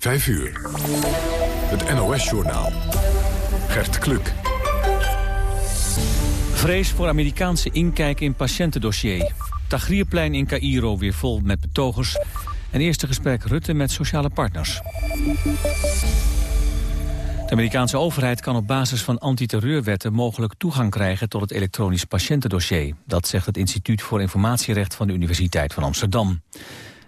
5 uur. Het NOS-journaal. Gert Kluk. Vrees voor Amerikaanse inkijk in patiëntendossier. Tagrierplein in Cairo weer vol met betogers. En eerste gesprek Rutte met sociale partners. De Amerikaanse overheid kan op basis van antiterreurwetten mogelijk toegang krijgen tot het elektronisch patiëntendossier. Dat zegt het Instituut voor Informatierecht van de Universiteit van Amsterdam.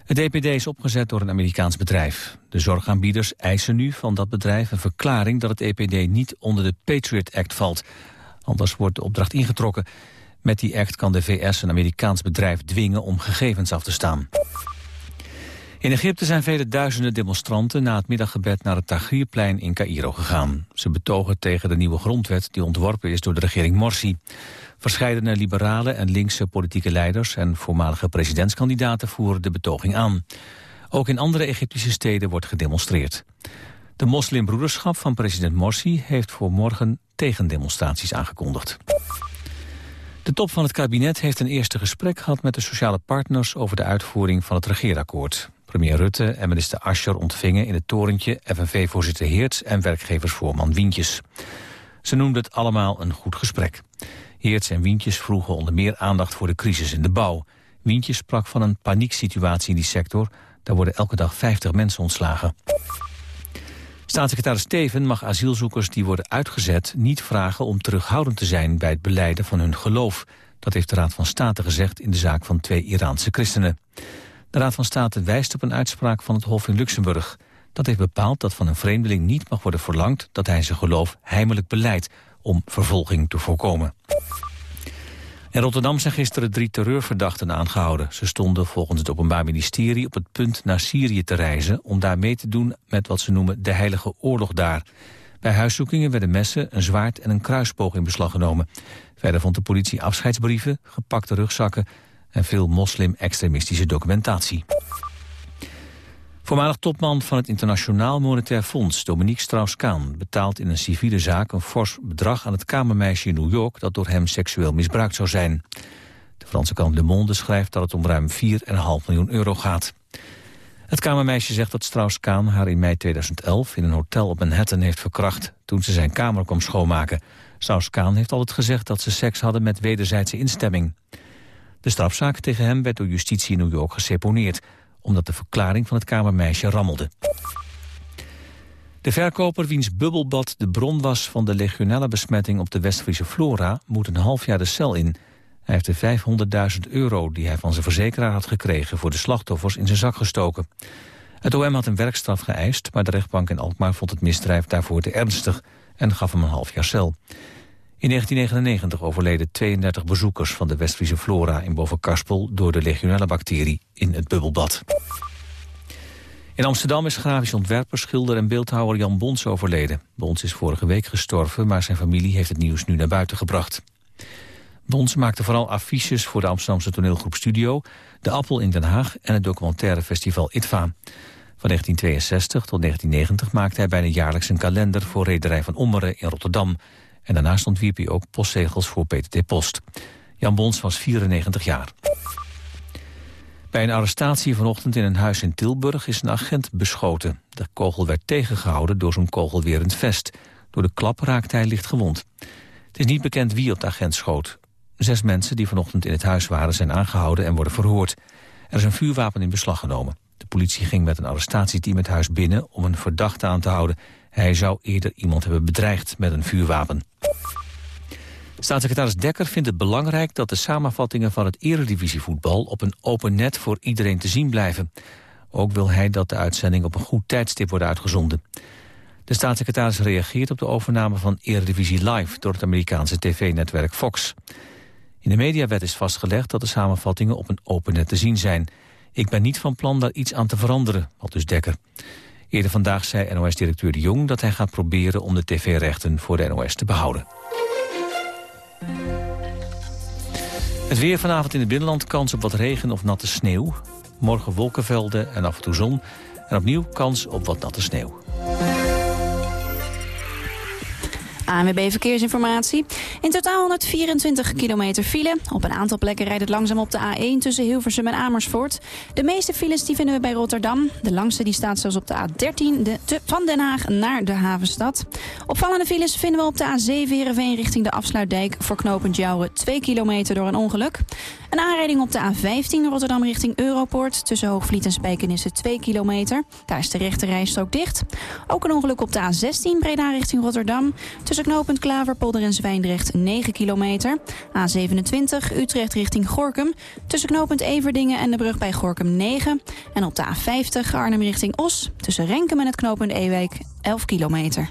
Het DPD is opgezet door een Amerikaans bedrijf. De zorgaanbieders eisen nu van dat bedrijf een verklaring dat het EPD niet onder de Patriot Act valt. Anders wordt de opdracht ingetrokken. Met die act kan de VS een Amerikaans bedrijf dwingen om gegevens af te staan. In Egypte zijn vele duizenden demonstranten na het middaggebed naar het Tahrirplein in Cairo gegaan. Ze betogen tegen de nieuwe grondwet die ontworpen is door de regering Morsi. Verscheidene liberale en linkse politieke leiders en voormalige presidentskandidaten voeren de betoging aan. Ook in andere Egyptische steden wordt gedemonstreerd. De moslimbroederschap van president Morsi heeft voor morgen tegendemonstraties aangekondigd. De top van het kabinet heeft een eerste gesprek gehad met de sociale partners over de uitvoering van het regeerakkoord. Premier Rutte en minister Ascher ontvingen in het torentje FNV-voorzitter Heerts en werkgeversvoorman Wientjes. Ze noemden het allemaal een goed gesprek. Heerts en Wientjes vroegen onder meer aandacht voor de crisis in de bouw. Wientjes sprak van een panieksituatie in die sector. Daar worden elke dag 50 mensen ontslagen. Staatssecretaris Steven mag asielzoekers die worden uitgezet... niet vragen om terughoudend te zijn bij het beleiden van hun geloof. Dat heeft de Raad van State gezegd in de zaak van twee Iraanse christenen. De Raad van State wijst op een uitspraak van het Hof in Luxemburg. Dat heeft bepaald dat van een vreemdeling niet mag worden verlangd... dat hij zijn geloof heimelijk beleidt om vervolging te voorkomen. In Rotterdam zijn gisteren drie terreurverdachten aangehouden. Ze stonden volgens het Openbaar Ministerie op het punt naar Syrië te reizen... om daar mee te doen met wat ze noemen de heilige oorlog daar. Bij huiszoekingen werden messen, een zwaard en een kruisboog in beslag genomen. Verder vond de politie afscheidsbrieven, gepakte rugzakken... en veel moslim-extremistische documentatie. Voormalig topman van het Internationaal Monetair Fonds, Dominique Strauss-Kaan, betaalt in een civiele zaak een fors bedrag aan het kamermeisje in New York dat door hem seksueel misbruikt zou zijn. De Franse krant Le Monde schrijft dat het om ruim 4,5 miljoen euro gaat. Het kamermeisje zegt dat Strauss-Kaan haar in mei 2011 in een hotel op Manhattan heeft verkracht toen ze zijn kamer kwam schoonmaken. Strauss-Kaan heeft altijd gezegd dat ze seks hadden met wederzijdse instemming. De strafzaak tegen hem werd door justitie in New York geseponeerd omdat de verklaring van het kamermeisje rammelde. De verkoper wiens bubbelbad de bron was van de legionella-besmetting op de Westfriese Flora moet een half jaar de cel in. Hij heeft de 500.000 euro die hij van zijn verzekeraar had gekregen voor de slachtoffers in zijn zak gestoken. Het OM had een werkstraf geëist, maar de rechtbank in Alkmaar vond het misdrijf daarvoor te ernstig en gaf hem een half jaar cel. In 1999 overleden 32 bezoekers van de Westfriese Flora in Bovenkarspel door de legionella-bacterie in het bubbelbad. In Amsterdam is grafisch ontwerper, schilder en beeldhouwer Jan Bons overleden. Bons is vorige week gestorven, maar zijn familie heeft het nieuws nu naar buiten gebracht. Bons maakte vooral affiches voor de Amsterdamse toneelgroep Studio... De Appel in Den Haag en het documentaire festival ITVA. Van 1962 tot 1990 maakte hij bijna jaarlijks een kalender... voor Rederij van Ommeren in Rotterdam... En daarnaast ontwierp hij ook postzegels voor PTT Post. Jan Bons was 94 jaar. Bij een arrestatie vanochtend in een huis in Tilburg is een agent beschoten. De kogel werd tegengehouden door zo'n kogelwerend vest. Door de klap raakte hij licht gewond. Het is niet bekend wie op de agent schoot. Zes mensen die vanochtend in het huis waren zijn aangehouden en worden verhoord. Er is een vuurwapen in beslag genomen. De politie ging met een arrestatieteam het huis binnen om een verdachte aan te houden. Hij zou eerder iemand hebben bedreigd met een vuurwapen. Staatssecretaris Dekker vindt het belangrijk dat de samenvattingen van het eredivisievoetbal op een open net voor iedereen te zien blijven. Ook wil hij dat de uitzending op een goed tijdstip wordt uitgezonden. De staatssecretaris reageert op de overname van Eredivisie Live door het Amerikaanse tv-netwerk Fox. In de mediawet is vastgelegd dat de samenvattingen op een open net te zien zijn. Ik ben niet van plan daar iets aan te veranderen, al dus Dekker. Eerder vandaag zei NOS-directeur De Jong dat hij gaat proberen om de tv-rechten voor de NOS te behouden. Het weer vanavond in het binnenland kans op wat regen of natte sneeuw. Morgen wolkenvelden en af en toe zon. En opnieuw kans op wat natte sneeuw. ANWB Verkeersinformatie. In totaal 124 kilometer file. Op een aantal plekken rijdt het langzaam op de A1 tussen Hilversum en Amersfoort. De meeste files die vinden we bij Rotterdam. De langste die staat zelfs op de A13 de, van Den Haag naar de havenstad. Opvallende files vinden we op de A7 Heerenveen richting de Afsluitdijk... voor knooppunt Jouwen 2 kilometer door een ongeluk. Een aanrijding op de A15 Rotterdam richting Europoort... tussen Hoogvliet en Spijkenisse 2 kilometer. Daar is de rechte rijstrook dicht. Ook een ongeluk op de A16 Breda richting Rotterdam... tussen knooppunt Klaverpolder en Zwijndrecht 9 kilometer. A27 Utrecht richting Gorkum... tussen knooppunt Everdingen en de brug bij Gorkum 9. En op de A50 Arnhem richting Os... tussen Renkum en het knooppunt Ewijk 11 kilometer.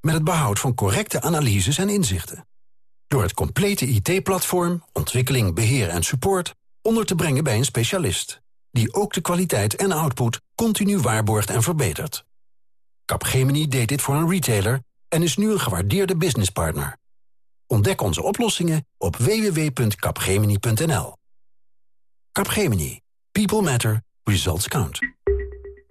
met het behoud van correcte analyses en inzichten. Door het complete IT-platform, ontwikkeling, beheer en support... onder te brengen bij een specialist... die ook de kwaliteit en output continu waarborgt en verbetert. Capgemini deed dit voor een retailer en is nu een gewaardeerde businesspartner. Ontdek onze oplossingen op www.capgemini.nl. Capgemini. People matter. Results count.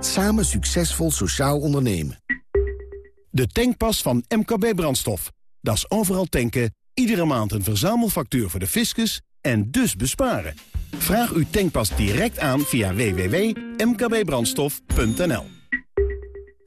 Samen succesvol sociaal ondernemen. De tankpas van MKB Brandstof. Dat is overal tanken, iedere maand een verzamelfactuur voor de fiscus en dus besparen. Vraag uw tankpas direct aan via www.mkbbrandstof.nl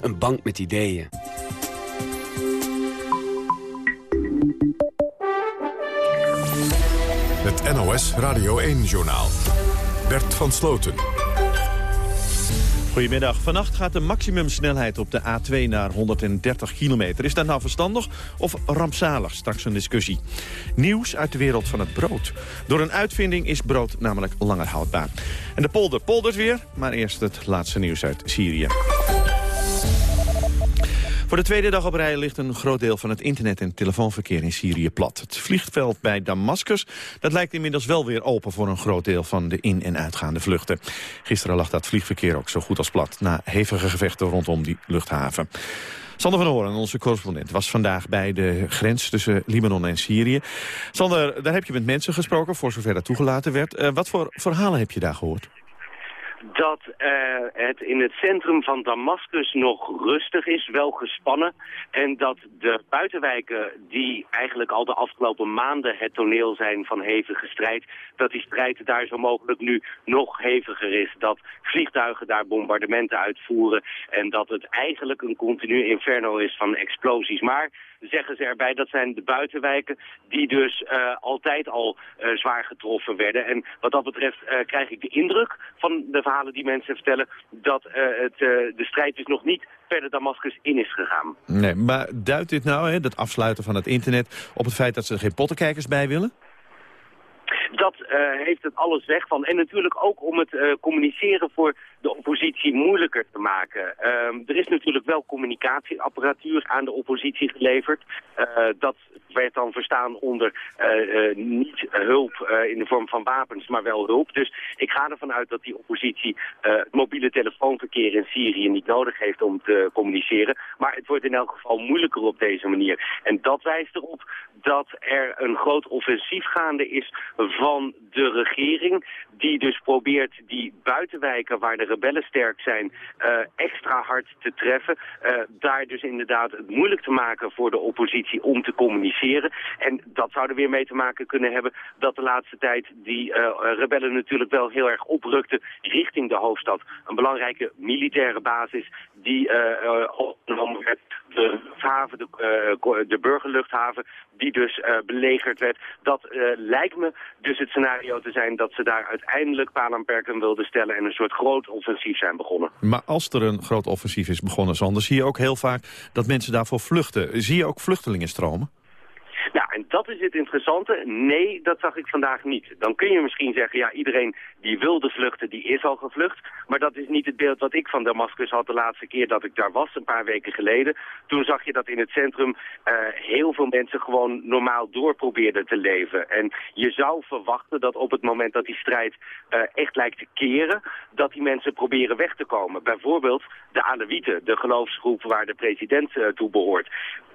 Een bank met ideeën. Het NOS Radio 1-journaal. Bert van Sloten. Goedemiddag. Vannacht gaat de maximumsnelheid op de A2 naar 130 kilometer. Is dat nou verstandig of rampzalig? Straks een discussie. Nieuws uit de wereld van het brood. Door een uitvinding is brood namelijk langer houdbaar. En de polder poldert weer, maar eerst het laatste nieuws uit Syrië. Voor de tweede dag op rij ligt een groot deel van het internet- en telefoonverkeer in Syrië plat. Het vliegveld bij Damascus dat lijkt inmiddels wel weer open voor een groot deel van de in- en uitgaande vluchten. Gisteren lag dat vliegverkeer ook zo goed als plat na hevige gevechten rondom die luchthaven. Sander van Hoorn, onze correspondent, was vandaag bij de grens tussen Libanon en Syrië. Sander, daar heb je met mensen gesproken, voor zover dat toegelaten werd. Uh, wat voor verhalen heb je daar gehoord? Dat uh, het in het centrum van Damascus nog rustig is, wel gespannen. En dat de buitenwijken die eigenlijk al de afgelopen maanden het toneel zijn van hevige strijd, dat die strijd daar zo mogelijk nu nog heviger is. Dat vliegtuigen daar bombardementen uitvoeren en dat het eigenlijk een continu inferno is van explosies. Maar zeggen ze erbij, dat zijn de buitenwijken die dus uh, altijd al uh, zwaar getroffen werden. En wat dat betreft uh, krijg ik de indruk van de verhalen die mensen vertellen dat het, de strijd dus nog niet verder Damascus in is gegaan. Nee, maar duidt dit nou, hè, dat afsluiten van het internet, op het feit dat ze er geen pottenkijkers bij willen? Dat uh, heeft het alles weg van. En natuurlijk ook om het uh, communiceren voor de oppositie moeilijker te maken. Uh, er is natuurlijk wel communicatieapparatuur aan de oppositie geleverd. Uh, dat werd dan verstaan onder niet hulp in de vorm van wapens, maar wel hulp. Dus ik ga ervan uit dat die oppositie mobiele telefoonverkeer in Syrië niet nodig heeft om te communiceren. Maar het wordt in elk geval moeilijker op deze manier. En dat wijst erop dat er een groot offensief gaande is van de regering. Die dus probeert die buitenwijken waar de rebellen sterk zijn extra hard te treffen. daar dus inderdaad het moeilijk te maken voor de oppositie om te communiceren. En dat zou er weer mee te maken kunnen hebben dat de laatste tijd die uh, rebellen natuurlijk wel heel erg oprukten richting de hoofdstad. Een belangrijke militaire basis die opgenomen werd. De uh, de burgerluchthaven, die dus belegerd werd. Dat lijkt me dus het scenario te zijn dat ze daar uiteindelijk paal aan wilden stellen en een soort groot offensief zijn begonnen. Maar als er een groot offensief is begonnen, Sander, zie je ook heel vaak dat mensen daarvoor vluchten. Zie je ook vluchtelingen stromen? Nou, en dat is het interessante. Nee, dat zag ik vandaag niet. Dan kun je misschien zeggen, ja, iedereen die wilde vluchten, die is al gevlucht. Maar dat is niet het beeld wat ik van Damascus had de laatste keer dat ik daar was, een paar weken geleden. Toen zag je dat in het centrum uh, heel veel mensen gewoon normaal door probeerden te leven. En je zou verwachten dat op het moment dat die strijd uh, echt lijkt te keren, dat die mensen proberen weg te komen. Bijvoorbeeld de Alawieten, de geloofsgroep waar de president uh, toe behoort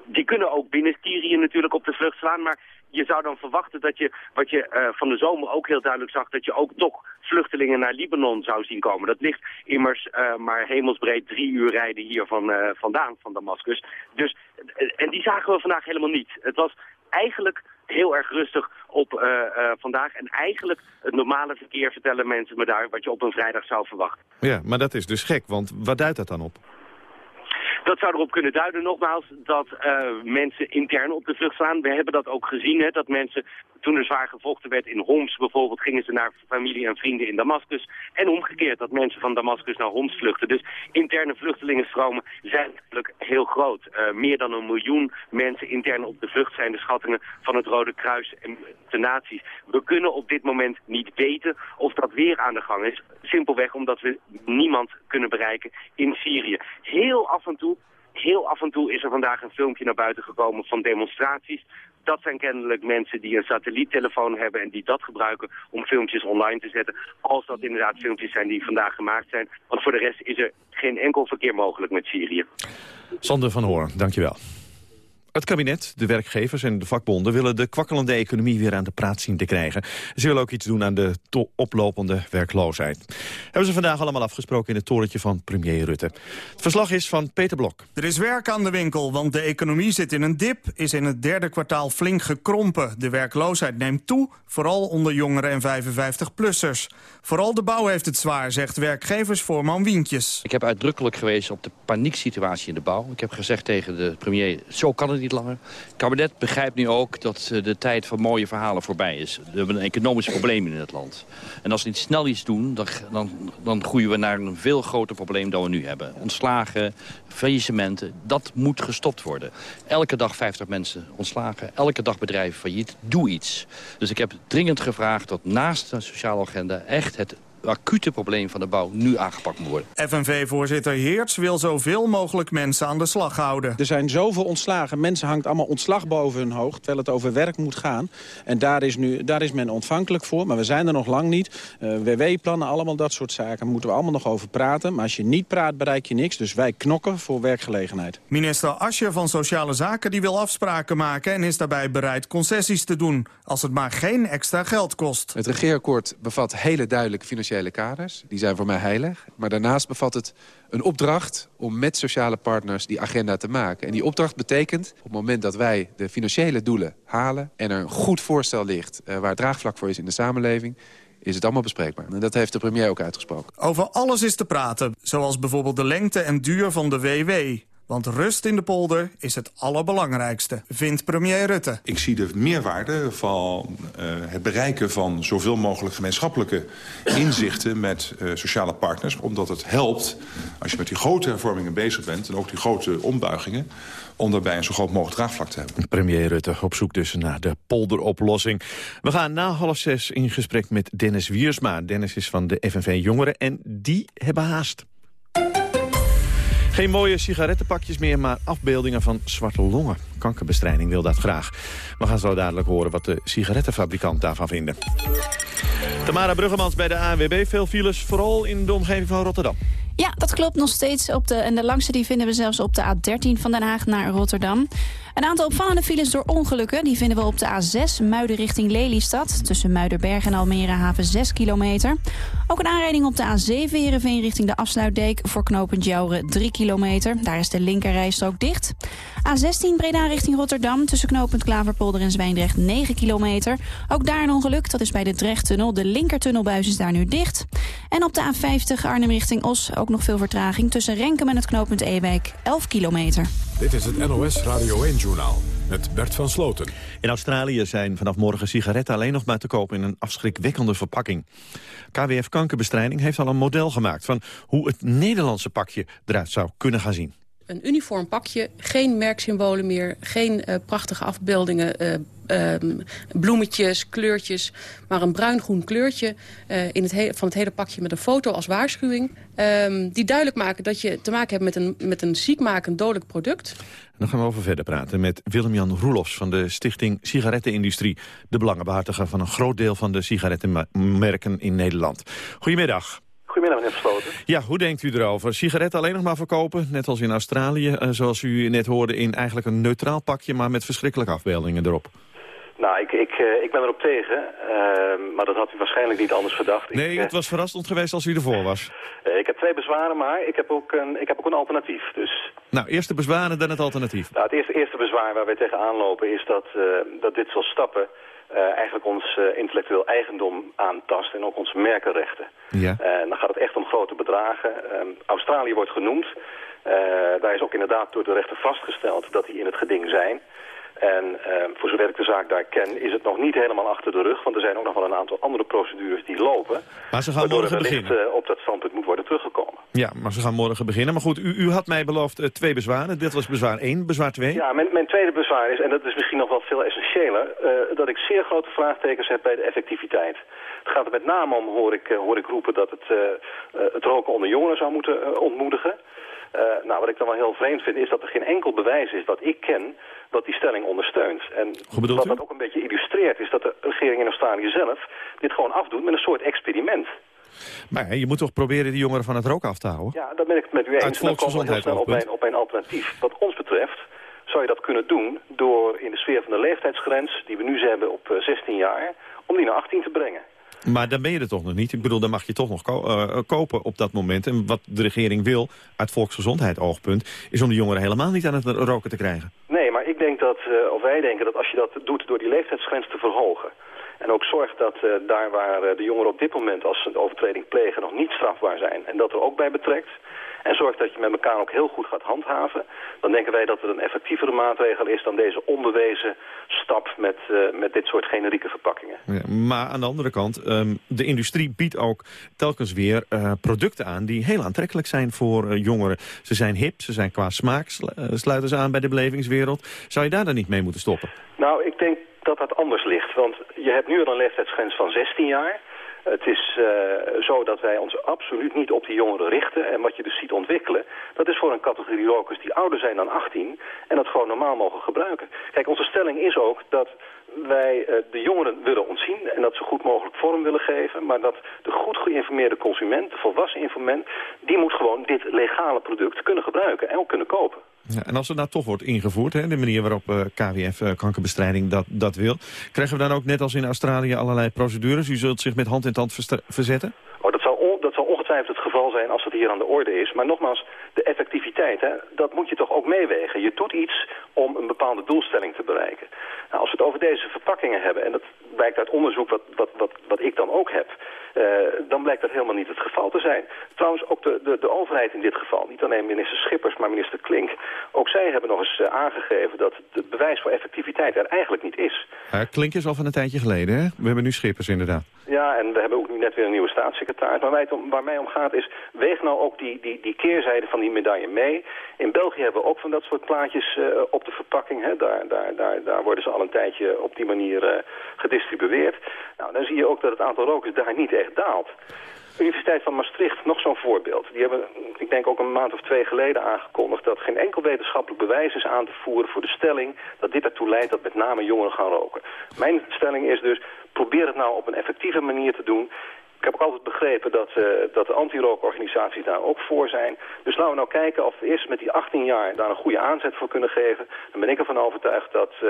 die kunnen ook binnen Syrië natuurlijk op de vlucht slaan. Maar je zou dan verwachten dat je, wat je uh, van de zomer ook heel duidelijk zag, dat je ook toch vluchtelingen naar Libanon zou zien komen. Dat ligt immers uh, maar hemelsbreed drie uur rijden hier van, uh, vandaan, van Damascus. Dus, en die zagen we vandaag helemaal niet. Het was eigenlijk heel erg rustig op vandaag. En eigenlijk het normale verkeer vertellen mensen me daar wat je op een vrijdag zou verwachten. Ja, maar dat is dus gek, want wat duidt dat dan op? Dat zou erop kunnen duiden, nogmaals, dat uh, mensen intern op de vlucht slaan. We hebben dat ook gezien, hè, dat mensen, toen er zwaar gevochten werd in Homs bijvoorbeeld, gingen ze naar familie en vrienden in Damascus. En omgekeerd, dat mensen van Damascus naar Homs vluchten. Dus interne vluchtelingenstromen zijn natuurlijk heel groot. Uh, meer dan een miljoen mensen intern op de vlucht zijn de schattingen van het Rode Kruis en de naties. We kunnen op dit moment niet weten of dat weer aan de gang is. Simpelweg omdat we niemand kunnen bereiken in Syrië. Heel af en toe Heel af en toe is er vandaag een filmpje naar buiten gekomen van demonstraties. Dat zijn kennelijk mensen die een satelliettelefoon hebben en die dat gebruiken om filmpjes online te zetten. Als dat inderdaad filmpjes zijn die vandaag gemaakt zijn. Want voor de rest is er geen enkel verkeer mogelijk met Syrië. Sander van Hoorn, dankjewel. Het kabinet, de werkgevers en de vakbonden willen de kwakkelende economie weer aan de praat zien te krijgen. Ze willen ook iets doen aan de oplopende werkloosheid. Hebben ze vandaag allemaal afgesproken in het torentje van premier Rutte. Het verslag is van Peter Blok. Er is werk aan de winkel, want de economie zit in een dip, is in het derde kwartaal flink gekrompen. De werkloosheid neemt toe, vooral onder jongeren en 55-plussers. Vooral de bouw heeft het zwaar, zegt werkgeversvoorman Wientjes. Ik heb uitdrukkelijk gewezen op de panieksituatie in de bouw. Ik heb gezegd tegen de premier, zo kan het niet langer. Het kabinet begrijpt nu ook dat eh, de tijd van mooie verhalen voorbij is. We hebben een economisch probleem in het land. En als we niet snel iets doen, dan, dan, dan groeien we naar een veel groter probleem dan we nu hebben. Ontslagen, faillissementen, dat moet gestopt worden. Elke dag 50 mensen ontslagen, elke dag bedrijven failliet. Doe iets. Dus ik heb dringend gevraagd dat naast de sociale agenda echt het acute probleem van de bouw nu aangepakt moet worden. FNV-voorzitter Heerts wil zoveel mogelijk mensen aan de slag houden. Er zijn zoveel ontslagen. Mensen hangt allemaal ontslag boven hun hoofd, terwijl het over werk moet gaan. En daar is, nu, daar is men ontvankelijk voor, maar we zijn er nog lang niet. Uh, WW-plannen, allemaal dat soort zaken, daar moeten we allemaal nog over praten. Maar als je niet praat, bereik je niks. Dus wij knokken voor werkgelegenheid. Minister Asje van Sociale Zaken die wil afspraken maken... en is daarbij bereid concessies te doen, als het maar geen extra geld kost. Het regeerakkoord bevat hele duidelijke financiële kaders. Die zijn voor mij heilig. Maar daarnaast bevat het een opdracht om met sociale partners die agenda te maken. En die opdracht betekent op het moment dat wij de financiële doelen halen... en er een goed voorstel ligt uh, waar draagvlak voor is in de samenleving is het allemaal bespreekbaar. En dat heeft de premier ook uitgesproken. Over alles is te praten, zoals bijvoorbeeld de lengte en duur van de WW. Want rust in de polder is het allerbelangrijkste, vindt premier Rutte. Ik zie de meerwaarde van uh, het bereiken van zoveel mogelijk gemeenschappelijke inzichten met uh, sociale partners. Omdat het helpt, als je met die grote hervormingen bezig bent en ook die grote ombuigingen, om daarbij een zo groot mogelijk draagvlak te hebben. Premier Rutte op zoek dus naar de polderoplossing. We gaan na half zes in gesprek met Dennis Wiersma. Dennis is van de FNV Jongeren en die hebben haast. Geen mooie sigarettenpakjes meer, maar afbeeldingen van zwarte longen. Kankerbestrijding wil dat graag. We gaan zo dadelijk horen wat de sigarettenfabrikant daarvan vinden. Tamara Bruggemans bij de ANWB. Veel files, vooral in de omgeving van Rotterdam. Ja, dat klopt nog steeds. Op de, en de langste die vinden we zelfs op de A13 van Den Haag naar Rotterdam. Een aantal opvallende files door ongelukken. Die vinden we op de A6 Muiden richting Lelystad. Tussen Muidenberg en Almere haven 6 kilometer. Ook een aanrijding op de A7 Heerenveen richting de afsluitdijk. Voor knooppunt Jouren 3 kilometer. Daar is de linkerrijstrook dicht. A16 Breda richting Rotterdam. Tussen knooppunt Klaverpolder en Zwijndrecht 9 kilometer. Ook daar een ongeluk. Dat is bij de Drechttunnel. De linkertunnelbuis is daar nu dicht. En op de A50 Arnhem richting Os ook nog veel vertraging. Tussen Renkum en het knooppunt Ewijk 11 kilometer. Dit is het NOS Radio 1-journaal met Bert van Sloten. In Australië zijn vanaf morgen sigaretten alleen nog maar te kopen in een afschrikwekkende verpakking. KWF Kankerbestrijding heeft al een model gemaakt van hoe het Nederlandse pakje eruit zou kunnen gaan zien. Een uniform pakje, geen merksymbolen meer, geen uh, prachtige afbeeldingen, uh, um, bloemetjes, kleurtjes, maar een bruin-groen kleurtje uh, in het van het hele pakje met een foto als waarschuwing. Um, die duidelijk maken dat je te maken hebt met een, met een ziekmakend dodelijk product. En dan gaan we over verder praten met Willem-Jan Roelofs van de stichting Sigarettenindustrie. De belangenbehartiger van een groot deel van de sigarettenmerken in Nederland. Goedemiddag. Goedemiddag, meneer Versloten. Ja, hoe denkt u erover? Sigaretten alleen nog maar verkopen, net als in Australië... Uh, zoals u net hoorde, in eigenlijk een neutraal pakje... maar met verschrikkelijke afbeeldingen erop. Nou, ik, ik, uh, ik ben erop tegen, uh, maar dat had u waarschijnlijk niet anders verdacht. Nee, ik, het was verrassend geweest als u ervoor was. ik heb twee bezwaren, maar ik heb ook een, ik heb ook een alternatief. Dus... Nou, eerst de bezwaren, dan het alternatief. Nou, het eerste, eerste bezwaar waar wij tegenaan lopen is dat, dat dit soort stappen... Eigenlijk ons intellectueel eigendom aantast en ook onze merkenrechten. Ja. Dan gaat het echt om grote bedragen. Australië wordt genoemd. daar is ook inderdaad door de rechter vastgesteld dat die in het geding zijn. En voor zover ik de zaak daar ken, is het nog niet helemaal achter de rug. Want er zijn ook nog wel een aantal andere procedures die lopen. Maar ze gaan waardoor morgen er wellicht, beginnen. op dat standpunt moet worden teruggekomen. Ja, maar ze gaan morgen beginnen. Maar goed, u, u had mij beloofd twee bezwaren. Dit was bezwaar 1, bezwaar 2. Ja, mijn, mijn tweede bezwaar is, en dat is misschien nog wel veel essentiëler... Uh, dat ik zeer grote vraagtekens heb bij de effectiviteit. Het gaat er met name om, hoor ik, hoor ik roepen, dat het, uh, het roken onder jongeren zou moeten ontmoedigen. Nou, wat ik dan wel heel vreemd vind, is dat er geen enkel bewijs is dat ik ken dat die stelling ondersteunt. En wat dat ook een beetje illustreert, is dat de regering in Australië zelf dit gewoon afdoet met een soort experiment. Maar je moet toch proberen die jongeren van het roken af te houden? Ja, daar ben ik het met u eens. Uit En dan komen we heel snel op een, op een alternatief. Wat ons betreft zou je dat kunnen doen door in de sfeer van de leeftijdsgrens... die we nu hebben op eh, 16 jaar, om die naar 18 te brengen. Maar dan ben je er toch nog niet. Ik bedoel, dan mag je toch nog uh, kopen op dat moment. En wat de regering wil, uit volksgezondheid oogpunt... is om de jongeren helemaal niet aan het roken te krijgen. Nee, maar ik denk dat, uh, of wij denken dat als je dat doet door die leeftijdsgrens te verhogen... en ook zorgt dat uh, daar waar de jongeren op dit moment als ze een overtreding plegen... nog niet strafbaar zijn en dat er ook bij betrekt... en zorgt dat je met elkaar ook heel goed gaat handhaven... dan denken wij dat het een effectievere maatregel is dan deze onbewezen stap met, uh, met dit soort generieke verpakkingen. Ja, maar aan de andere kant, um, de industrie biedt ook telkens weer uh, producten aan... die heel aantrekkelijk zijn voor uh, jongeren. Ze zijn hip, ze zijn qua smaak, sl sluiten ze aan bij de belevingswereld. Zou je daar dan niet mee moeten stoppen? Nou, ik denk dat dat anders ligt. Want je hebt nu al een leeftijdsgrens van 16 jaar... Het is uh, zo dat wij ons absoluut niet op die jongeren richten. En wat je dus ziet ontwikkelen, dat is voor een categorie rokers die ouder zijn dan 18... en dat gewoon normaal mogen gebruiken. Kijk, onze stelling is ook dat wij uh, de jongeren willen ontzien... en dat ze goed mogelijk vorm willen geven... maar dat de goed geïnformeerde consument, de volwassen informant... die moet gewoon dit legale product kunnen gebruiken en ook kunnen kopen. Ja, en als het nou toch wordt ingevoerd, hè, de manier waarop uh, KWF uh, kankerbestrijding dat, dat wil... krijgen we dan ook net als in Australië allerlei procedures? U zult zich met hand in tand verzetten? Oh, dat, zal on, dat zal ongetwijfeld het geval zijn als het hier aan de orde is. Maar nogmaals, de effectiviteit, hè, dat moet je toch ook meewegen. Je doet iets om een bepaalde doelstelling te bereiken. Nou, als we het over deze verpakkingen hebben, en dat blijkt uit onderzoek wat, wat, wat, wat ik dan ook heb... Uh, dan blijkt dat helemaal niet het geval te zijn. Trouwens, ook de, de, de overheid in dit geval, niet alleen minister Schippers, maar minister Klink... ook zij hebben nog eens uh, aangegeven dat het bewijs voor effectiviteit er eigenlijk niet is. Ja, Klink is al van een tijdje geleden, hè? We hebben nu Schippers inderdaad. Ja, en we hebben ook nu net weer een nieuwe staatssecretaris. Maar waar, om, waar mij om gaat is, weeg nou ook die, die, die keerzijde van die medaille mee. In België hebben we ook van dat soort plaatjes uh, op de verpakking. Hè. Daar, daar, daar, daar worden ze al een tijdje op die manier uh, gedistribueerd. Nou, dan zie je ook dat het aantal rokers daar niet echt daalt. Universiteit van Maastricht, nog zo'n voorbeeld. Die hebben, ik denk ook een maand of twee geleden aangekondigd... dat geen enkel wetenschappelijk bewijs is aan te voeren voor de stelling... dat dit ertoe leidt dat met name jongeren gaan roken. Mijn stelling is dus, probeer het nou op een effectieve manier te doen... Ik heb ook altijd begrepen dat, uh, dat de anti-rookorganisaties daar ook voor zijn. Dus laten we nou kijken of we eerst met die 18 jaar daar een goede aanzet voor kunnen geven. Dan ben ik ervan overtuigd dat, uh,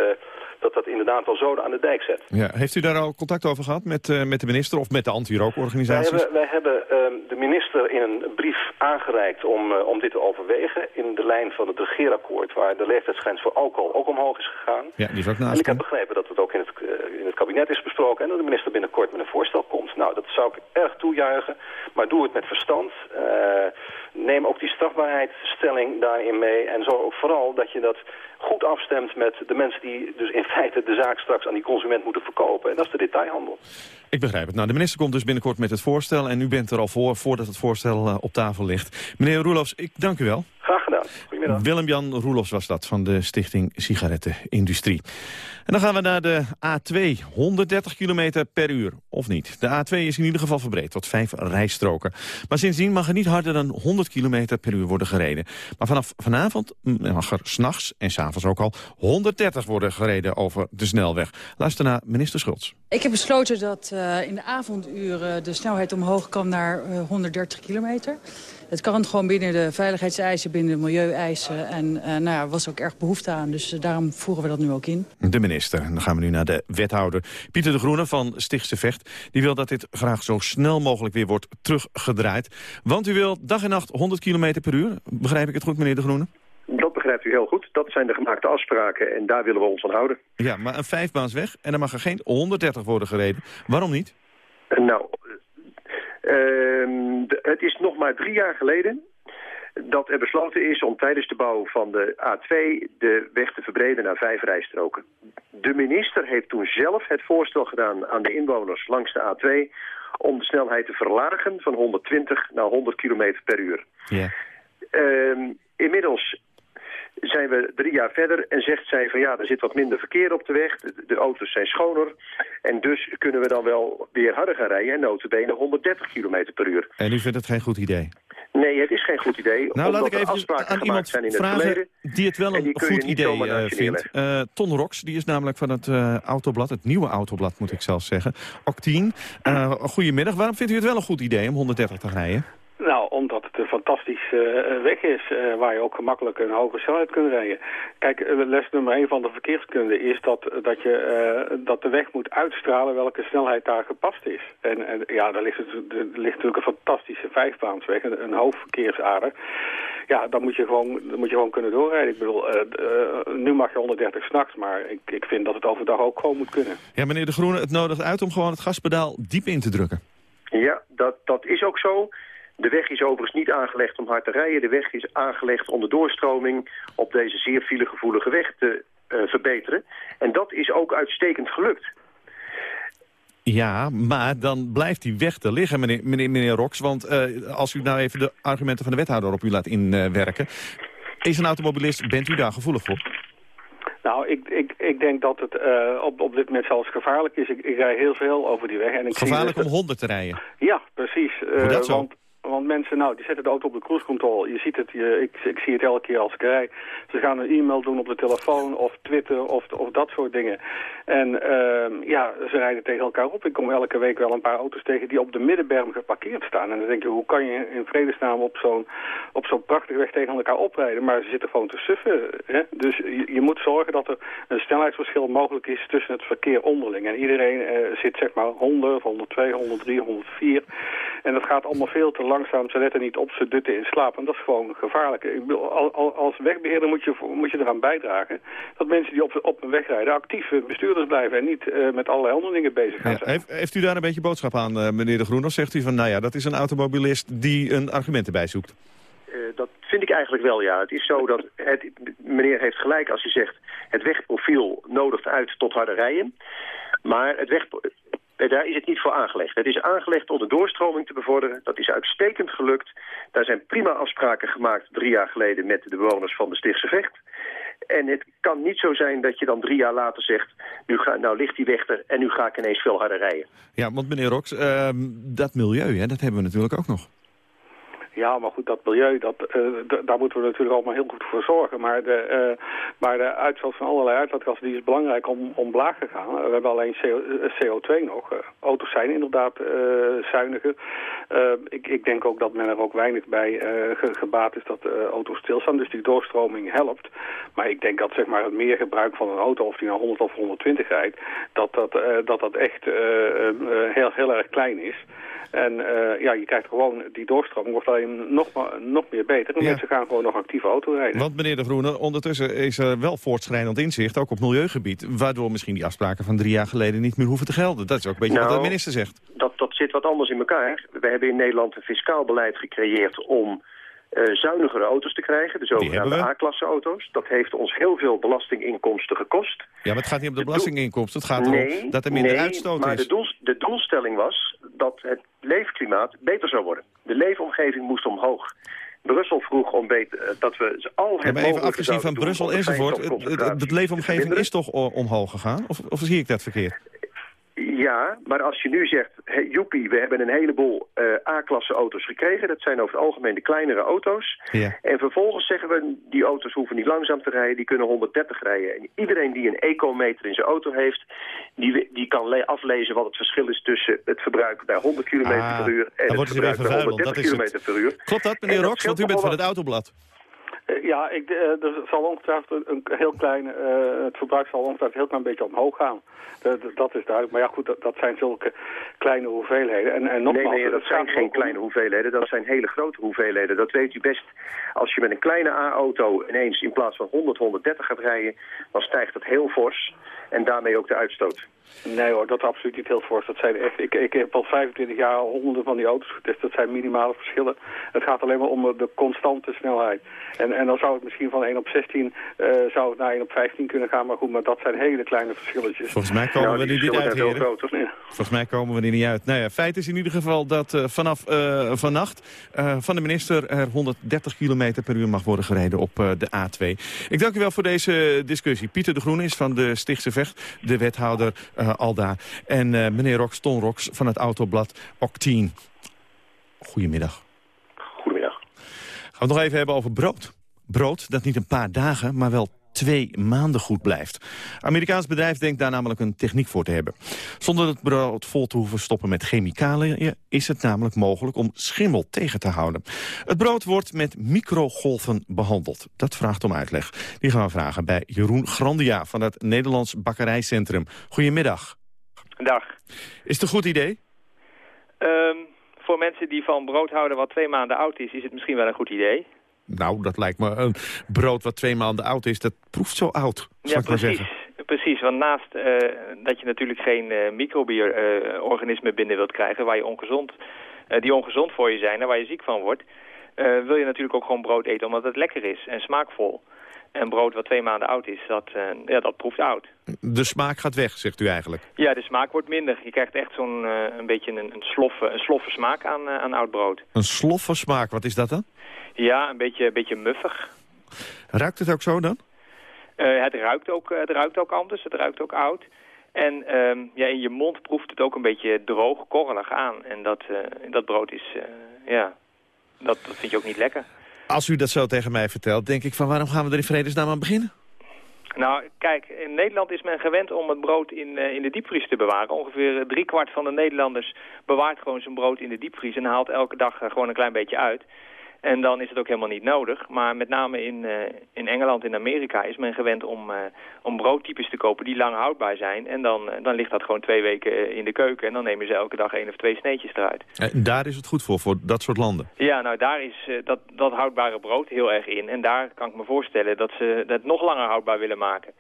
dat dat inderdaad wel zoden aan de dijk zet. Ja, heeft u daar al contact over gehad met, uh, met de minister of met de anti-rookorganisaties? Wij hebben, wij hebben uh, de minister in een brief aangereikt om, om dit te overwegen. In de lijn van het regeerakkoord waar de leeftijdsgrens voor alcohol ook omhoog is gegaan. Ja, die is ook naast. En ik heb begrepen dat het ook in het, in het kabinet is besproken en dat de minister binnenkort met een voorstel komt. Nou, dat zou ik erg toejuichen, maar doe het met verstand. neem ook die strafbaarheidsstelling daarin mee en zorg ook vooral dat je dat goed afstemt met de mensen die dus in feite de zaak straks aan die consument moeten verkopen. En dat is de detailhandel. Ik begrijp het. Nou, de minister komt dus binnenkort met het voorstel en u bent er al voor, voordat het voorstel uh, op tafel ligt. Meneer Roelofs, ik dank u wel. Graag gedaan. Goedemiddag. Willem-Jan Roelofs was dat van de Stichting Sigarettenindustrie. En dan gaan we naar de A2, 130 km per uur, of niet. De A2 is in ieder geval verbreed tot vijf rijstroken. Maar sindsdien mag er niet harder dan 100 km per uur worden gereden. Maar vanaf vanavond mag er s'nachts en s'avonds ook al 130 worden gereden over de snelweg. Luister naar minister Schultz. Ik heb besloten dat uh, in de avonduren de snelheid omhoog kan naar uh, 130 kilometer. Het kan gewoon binnen de veiligheidseisen, binnen de milieueisen. En uh, nou ja, was ook erg behoefte aan, dus daarom voeren we dat nu ook in. De minister. Dan gaan we nu naar de wethouder. Pieter de Groene van Stichtse Vecht. Die wil dat dit graag zo snel mogelijk weer wordt teruggedraaid. Want u wil dag en nacht 100 km per uur. Begrijp ik het goed, meneer de Groene? Dat begrijpt u heel goed. Dat zijn de gemaakte afspraken en daar willen we ons aan houden. Ja, maar een vijfbaansweg en dan mag er geen 130 worden gereden. Waarom niet? Nou, uh, het is nog maar drie jaar geleden dat er besloten is om tijdens de bouw van de A2 de weg te verbreden naar vijf rijstroken. De minister heeft toen zelf het voorstel gedaan aan de inwoners langs de A2 om de snelheid te verlagen van 120 naar 100 km per uur. Ja. Uh, inmiddels zijn we drie jaar verder en zegt zij van ja, er zit wat minder verkeer op de weg. De, de auto's zijn schoner. En dus kunnen we dan wel weer harder gaan rijden en notabene 130 km per uur. En u vindt het geen goed idee? Nee, het is geen goed idee. Nou, laat ik even afspraken aan iemand zijn in het vragen verleden. die het wel een goed idee uh, vindt. Uh, Ton Rox, die is namelijk van het uh, Autoblad, het nieuwe Autoblad moet ik zelfs zeggen. Octien, goedemiddag. Waarom vindt u het wel een goed idee om 130 te rijden? Nou, omdat het een fantastische uh, weg is uh, waar je ook gemakkelijk een hoge snelheid kunt rijden. Kijk, les nummer 1 van de verkeerskunde is dat, dat, je, dat de weg moet uitstralen welke snelheid daar gepast is. En, en ja, daar ligt, er ligt natuurlijk een fantastische vijfbaansweg, een, een hoofdverkeersader. Ja, dan moet je gewoon, dan moet je gewoon kunnen doorrijden. Ik bedoel, nu mag je 130 s'nachts, maar ik, ik vind dat het overdag ook gewoon moet kunnen. Ja, meneer De Groene, het nodigt uit om gewoon het gaspedaal diep in te drukken. Ja, dat, dat is ook zo. De weg is overigens niet aangelegd om hard te rijden. De weg is aangelegd om de doorstroming op deze zeer filegevoelige weg te uh, verbeteren. En dat is ook uitstekend gelukt. Ja, maar dan blijft die weg te liggen, meneer, meneer, meneer Rox. Want uh, als u nou even de argumenten van de wethouder op u laat inwerken... Uh, is een automobilist, bent u daar gevoelig voor? Nou, ik, ik, ik denk dat het uh, op, op dit moment zelfs gevaarlijk is. Ik, ik rij heel veel over die weg. En ik gevaarlijk zie om honden te rijden? Ja, precies. Dat zo? Want, want mensen, nou, die zetten de auto op de cruise control. Je ziet het, je, ik, ik zie het elke keer als ik rij. Ze gaan een e-mail doen op de telefoon of Twitter of, of dat soort dingen. En uh, ja, ze rijden tegen elkaar op. Ik kom elke week wel een paar auto's tegen die op de middenberm geparkeerd staan. En dan denk je, hoe kan je in vredesnaam op zo'n zo'n prachtige weg tegen elkaar oprijden? Maar ze zitten gewoon te suffen. Hè? Dus je, je, moet zorgen dat er een snelheidsverschil mogelijk is tussen het verkeer onderling. En iedereen uh, zit zeg maar 100, 102, 103, 104. En dat gaat allemaal veel te langzaam. Ze letten niet op, ze dutten in slaap. En dat is gewoon gevaarlijk. Ik bedoel, als wegbeheerder moet je, moet je eraan bijdragen dat mensen die op, op een weg rijden actief bestuurders blijven en niet uh, met allerlei andere dingen bezig gaan ja, zijn. Heeft, heeft, u daar een beetje boodschap aan, uh, meneer De Groen? Of zegt u van, nou ja, dat is een automobilist die een argument erbij zoekt? Uh, dat vind ik eigenlijk wel, ja. Het is zo dat, het, meneer heeft gelijk als hij zegt... het wegprofiel nodigt uit tot harde rijden. Maar het weg, daar is het niet voor aangelegd. Het is aangelegd om de doorstroming te bevorderen. Dat is uitstekend gelukt. Daar zijn prima afspraken gemaakt drie jaar geleden met de bewoners van de Stichtse Vecht. En het kan niet zo zijn dat je dan drie jaar later zegt... Nu, ga, nou ligt die weg er en nu ga ik ineens veel harder rijden. Ja, want meneer Rox, ehm, dat milieu, hè, dat hebben we natuurlijk ook nog. Ja, maar goed, dat milieu, dat, uh, daar moeten we natuurlijk allemaal heel goed voor zorgen. Maar de, uh, maar de uitstoot van allerlei uitlaatgassen die is belangrijk om, omlaag te gaan. We hebben alleen CO, 2 nog. Auto's zijn inderdaad zuiniger. ik, ik denk ook dat men er ook weinig bij gebaat is dat auto's stilstaan. Dus die doorstroming helpt. Maar ik denk dat zeg maar, het meer gebruik van een auto, of die nou 100 of 120 rijdt, dat dat, dat, dat echt heel, heel erg klein is. En uh, ja, je krijgt gewoon, die doorstroming wordt alleen nog, nog meer beter. En ja. mensen gaan gewoon nog actieve auto rijden. Want meneer De Groene, ondertussen is er wel voortschrijdend inzicht, ook op milieugebied. Waardoor misschien die afspraken van drie jaar geleden niet meer hoeven te gelden. Dat is ook een beetje nou, wat de minister zegt. Dat, dat zit wat anders in elkaar. We hebben in Nederland een fiscaal beleid gecreëerd om uh, zuinigere auto's te krijgen. De zogenaamde A-klasse auto's. Dat heeft ons heel veel belastinginkomsten gekost. Ja, maar het gaat niet om de, de belastinginkomsten. Het gaat nee, erom dat er minder nee, uitstoot maar is. De, doel, de doelstelling was dat het leefklimaat beter zou worden. De leefomgeving moest omhoog. Brussel vroeg om beter, dat we al het ja, maar even afgezien van Brussel enzovoort, de leefomgeving is toch omhoog gegaan? Of, of zie ik dat verkeerd? Ja, maar als je nu zegt, hey, joepie, we hebben een heleboel uh, A-klasse auto's gekregen. Dat zijn over het algemeen de kleinere auto's. Ja. En vervolgens zeggen we, die auto's hoeven niet langzaam te rijden, die kunnen 130 rijden. En iedereen die een ecometer in zijn auto heeft, die, die kan aflezen wat het verschil is tussen het verbruik bij 100 km ah, per uur en het verbruik bij 130 km per uur. Klopt dat, meneer Rox? Want u bent van het Autoblad. Uh, ja, ik, uh, er zal ongetwijfeld een, heel klein, uh, het verbruik zal ongetwijfeld een heel klein beetje omhoog gaan. dat is duidelijk. Maar ja, goed, dat, dat zijn zulke kleine hoeveelheden. En, en nogmaals, nee, nee, dat zijn geen kleine hoeveelheden. Dat zijn hele grote hoeveelheden. Dat weet u best. Als je met een kleine A-auto ineens in plaats van 100, 130 gaat rijden, dan stijgt dat heel fors. En daarmee ook de uitstoot. Nee hoor, dat is absoluut niet heel fors. Dat zijn echt, ik, ik heb al 25 jaar honderden van die auto's getest. Dat zijn minimale verschillen. Het gaat alleen maar om de constante snelheid. En, en dan zou het misschien van 1 op 16 uh, zou het naar 1 op 15 kunnen gaan. Maar goed, maar dat zijn hele kleine verschilletjes. Volgens mij komen ja, we er niet uit. Ja. Volgens mij komen we er niet uit. Nou ja, feit is in ieder geval dat uh, vanaf uh, vannacht van de minister er 130 km per uur mag worden gereden op de A2. Ik dank u wel voor deze discussie. Pieter de Groen is van de Stichtse Vecht, de wethouder Alda. En meneer Rox, Ton Rox van het Autoblad Octien. Goedemiddag. Goedemiddag. Gaan we het nog even hebben over brood. Brood dat niet een paar dagen, maar wel twee maanden goed blijft. Amerikaans bedrijf denkt daar namelijk een techniek voor te hebben. Zonder het brood vol te hoeven stoppen met chemicaliën... is het namelijk mogelijk om schimmel tegen te houden. Het brood wordt met microgolven behandeld. Dat vraagt om uitleg. Die gaan we vragen bij Jeroen Grandia van het Nederlands Bakkerijcentrum. Goedemiddag. Dag. Is het een goed idee? Um, voor mensen die van brood houden wat twee maanden oud is... is het misschien wel een goed idee. Nou, dat lijkt me een brood wat twee maanden oud is. Dat proeft zo oud, ja, ik maar zeggen. Precies, want naast uh, dat je natuurlijk geen uh, microbierorganismen uh, binnen wilt krijgen... Waar je ongezond, die ongezond voor je zijn en waar je ziek van wordt... wil je natuurlijk ook gewoon brood eten omdat het lekker is en smaakvol. En brood wat twee maanden oud is, dat, ja, dat proeft oud. De smaak gaat weg, zegt u eigenlijk? Ja, de smaak wordt minder. Je krijgt echt zo'n een beetje een, een, sloffe, een sloffe smaak aan, aan oud brood. Een sloffe smaak, wat is dat dan? Ja, een beetje, een beetje muffig. Ruikt het ook zo dan? Het, ruikt ook, het ruikt ook anders, het ruikt ook oud. En um, ja, in je mond proeft het ook een beetje droog, korrelig aan. En dat, dat brood is, ja, dat, dat vind je ook niet lekker. Als u dat zo tegen mij vertelt, denk ik van waarom gaan we er in vredesnaam aan beginnen? Nou, kijk, in Nederland is men gewend om het brood in, uh, in de diepvries te bewaren. Ongeveer driekwart van de Nederlanders bewaart gewoon zijn brood in de diepvries... en haalt elke dag uh, gewoon een klein beetje uit. En dan is het ook helemaal niet nodig. Maar met name in, uh, in Engeland en Amerika is men gewend om, uh, om broodtypes te kopen die lang houdbaar zijn. En dan, uh, dan ligt dat gewoon twee weken in de keuken. En dan nemen ze elke dag één of twee sneetjes eruit. En daar is het goed voor, voor dat soort landen? Ja, nou daar is dat, dat houdbare brood heel erg in. En daar kan ik me voorstellen dat ze dat nog langer houdbaar willen maken.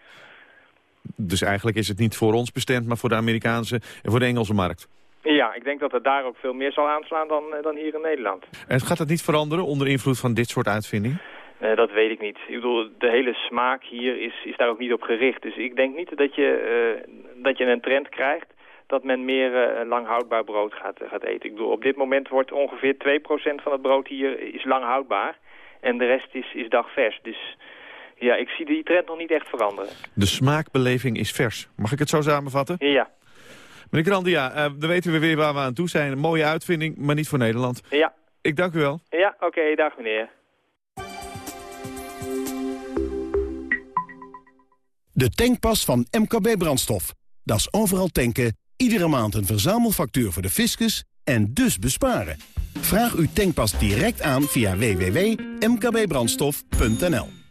Dus eigenlijk is het niet voor ons bestemd, maar voor de Amerikaanse en voor de Engelse markt? Ja, ik denk dat het daar ook veel meer zal aanslaan dan, dan hier in Nederland. En gaat het niet veranderen onder invloed van dit soort uitvindingen? Nee, dat weet ik niet. Ik bedoel, de hele smaak hier is, is daar ook niet op gericht. Dus ik denk niet dat je, uh, dat je een trend krijgt dat men meer uh, lang houdbaar brood gaat, gaat eten. Ik bedoel, op dit moment wordt ongeveer 2% van het brood hier is lang houdbaar. En de rest is, is dagvers. Dus Ja, ik zie die trend nog niet echt veranderen. De smaakbeleving is vers. Mag ik het zo samenvatten? Ja. Meneer Grandia, uh, dan weten we weer waar we aan toe zijn. Een mooie uitvinding, maar niet voor Nederland. Ja. Ik dank u wel. Ja, oké. dag meneer. De tankpas van MKB Brandstof. Dat is overal tanken, iedere maand een verzamelfactuur voor de fiscus en dus besparen. Vraag uw tankpas direct aan via www.mkbbrandstof.nl.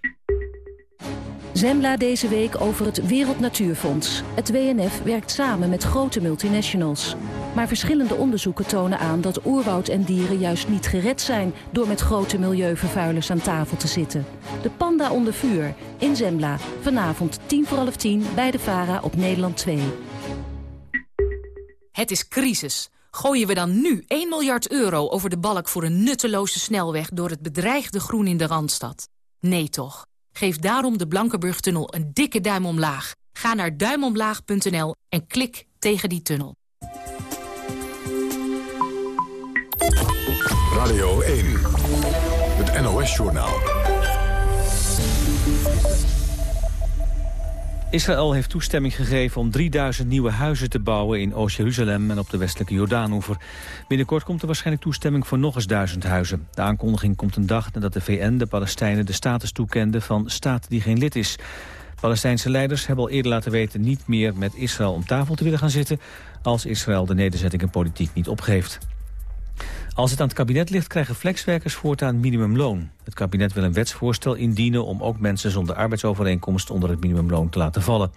Zembla deze week over het Wereld Natuurfonds. Het WNF werkt samen met grote multinationals. Maar verschillende onderzoeken tonen aan dat oerwoud en dieren juist niet gered zijn... door met grote milieuvervuilers aan tafel te zitten. De panda onder vuur in Zembla. Vanavond tien voor half tien bij de VARA op Nederland 2. Het is crisis. Gooien we dan nu 1 miljard euro over de balk voor een nutteloze snelweg... door het bedreigde groen in de Randstad? Nee toch. Geef daarom de Blankenburg-tunnel een dikke duim omlaag. Ga naar duimomlaag.nl en klik tegen die tunnel. Radio 1, het NOS-journaal. Israël heeft toestemming gegeven om 3000 nieuwe huizen te bouwen in Oost-Jeruzalem en op de westelijke Jordaanoever. Binnenkort komt er waarschijnlijk toestemming voor nog eens duizend huizen. De aankondiging komt een dag nadat de VN de Palestijnen de status toekende van staat die geen lid is. Palestijnse leiders hebben al eerder laten weten niet meer met Israël om tafel te willen gaan zitten als Israël de nederzetting en politiek niet opgeeft. Als het aan het kabinet ligt, krijgen flexwerkers voortaan minimumloon. Het kabinet wil een wetsvoorstel indienen om ook mensen zonder arbeidsovereenkomst onder het minimumloon te laten vallen.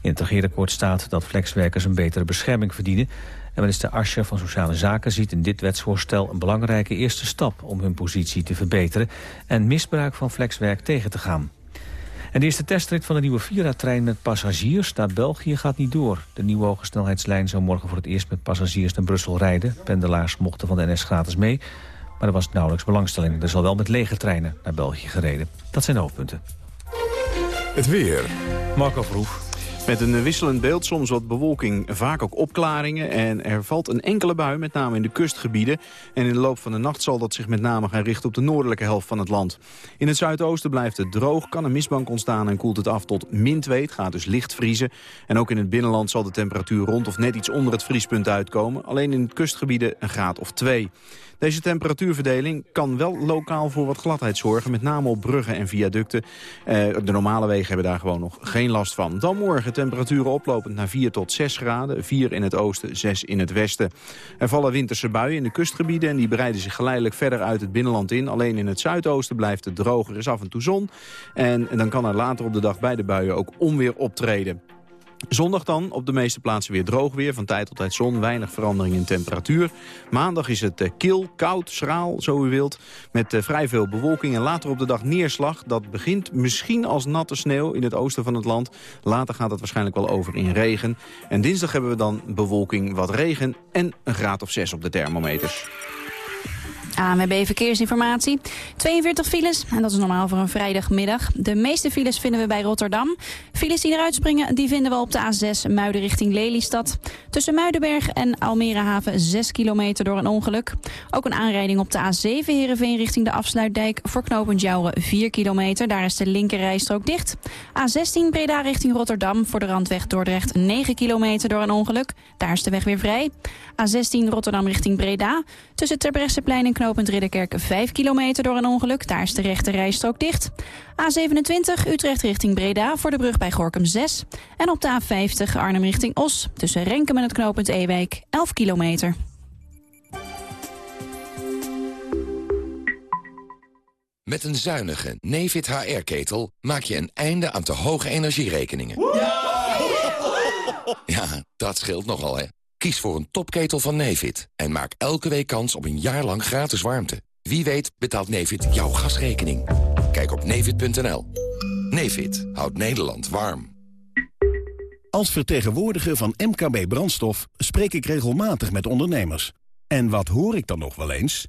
In het regeerakkoord staat dat flexwerkers een betere bescherming verdienen. En minister Ascher van Sociale Zaken ziet in dit wetsvoorstel een belangrijke eerste stap om hun positie te verbeteren en misbruik van flexwerk tegen te gaan. En de eerste testrit van de nieuwe Vira-trein met passagiers naar België gaat niet door. De nieuwe hogesnelheidslijn zou morgen voor het eerst met passagiers naar Brussel rijden. Pendelaars mochten van de NS gratis mee, maar er was nauwelijks belangstelling. Er zal wel met lege treinen naar België gereden. Dat zijn de hoofdpunten. Het weer. Marco Verhoef. Met een wisselend beeld, soms wat bewolking, vaak ook opklaringen. En er valt een enkele bui, met name in de kustgebieden. En in de loop van de nacht zal dat zich met name gaan richten op de noordelijke helft van het land. In het zuidoosten blijft het droog, kan een mistbank ontstaan en koelt het af tot min 2. Het gaat dus licht vriezen. En ook in het binnenland zal de temperatuur rond of net iets onder het vriespunt uitkomen. Alleen in het kustgebieden een graad of 2. Deze temperatuurverdeling kan wel lokaal voor wat gladheid zorgen. Met name op bruggen en viaducten. Eh, de normale wegen hebben daar gewoon nog geen last van. Dan morgen temperaturen oplopend naar 4 tot 6 graden. 4 in het oosten, 6 in het westen. Er vallen winterse buien in de kustgebieden. En die breiden zich geleidelijk verder uit het binnenland in. Alleen in het zuidoosten blijft het droger. is af en toe zon. En dan kan er later op de dag bij de buien ook onweer optreden. Zondag dan op de meeste plaatsen weer droog weer. Van tijd tot tijd zon, weinig verandering in temperatuur. Maandag is het eh, kil, koud, schraal, zo u wilt. Met eh, vrij veel bewolking en later op de dag neerslag. Dat begint misschien als natte sneeuw in het oosten van het land. Later gaat het waarschijnlijk wel over in regen. En dinsdag hebben we dan bewolking, wat regen en een graad of 6 op de thermometers. ANWB Verkeersinformatie. 42 files, en dat is normaal voor een vrijdagmiddag. De meeste files vinden we bij Rotterdam. Files die eruit springen, die vinden we op de A6 Muiden richting Lelystad. Tussen Muidenberg en Almere Haven 6 kilometer door een ongeluk. Ook een aanrijding op de A7 Heerenveen richting de Afsluitdijk. Voor knooppunt Jouwen 4 kilometer, daar is de linkerrijstrook dicht. A16 Breda richting Rotterdam voor de randweg Dordrecht 9 kilometer door een ongeluk. Daar is de weg weer vrij. A16 Rotterdam richting Breda. Tussen Terbrechtseplein en knooppunt Ridderkerk 5 kilometer door een ongeluk. Daar is de rechte rijstrook dicht. A27 Utrecht richting Breda voor de brug bij Gorkum 6. En op de A50 Arnhem richting Os. Tussen Renkum en het knooppunt Ewijk 11 kilometer. Met een zuinige Nefit HR-ketel maak je een einde aan te hoge energierekeningen. Ja, dat scheelt nogal, hè. Kies voor een topketel van Nefit en maak elke week kans op een jaar lang gratis warmte. Wie weet betaalt Nefit jouw gasrekening. Kijk op nefit.nl. Nefit houdt Nederland warm. Als vertegenwoordiger van MKB Brandstof spreek ik regelmatig met ondernemers. En wat hoor ik dan nog wel eens?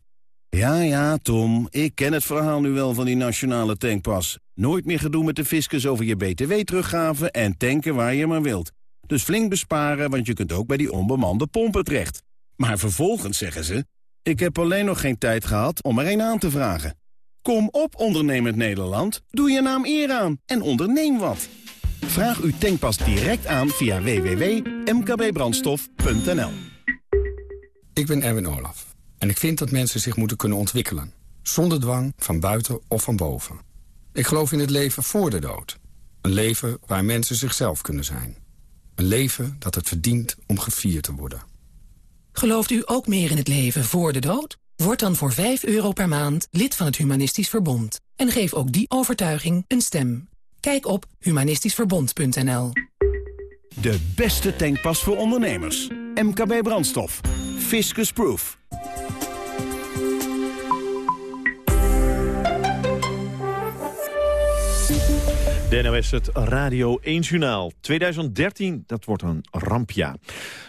Ja, ja, Tom, ik ken het verhaal nu wel van die nationale tankpas. Nooit meer gedoe met de fiscus over je btw-teruggave en tanken waar je maar wilt. Dus flink besparen, want je kunt ook bij die onbemande pompen terecht. Maar vervolgens zeggen ze... ik heb alleen nog geen tijd gehad om er een aan te vragen. Kom op, ondernemend Nederland. Doe je naam eer aan en onderneem wat. Vraag uw tankpas direct aan via www.mkbbrandstof.nl Ik ben Erwin Olaf. En ik vind dat mensen zich moeten kunnen ontwikkelen. Zonder dwang, van buiten of van boven. Ik geloof in het leven voor de dood. Een leven waar mensen zichzelf kunnen zijn. Een leven dat het verdient om gevierd te worden. Gelooft u ook meer in het leven voor de dood? Word dan voor 5 euro per maand lid van het Humanistisch Verbond. En geef ook die overtuiging een stem. Kijk op humanistischverbond.nl De beste tankpas voor ondernemers. MKB Brandstof. Fiscus Proof. De NOS, het Radio 1 Journaal. 2013, dat wordt een rampjaar.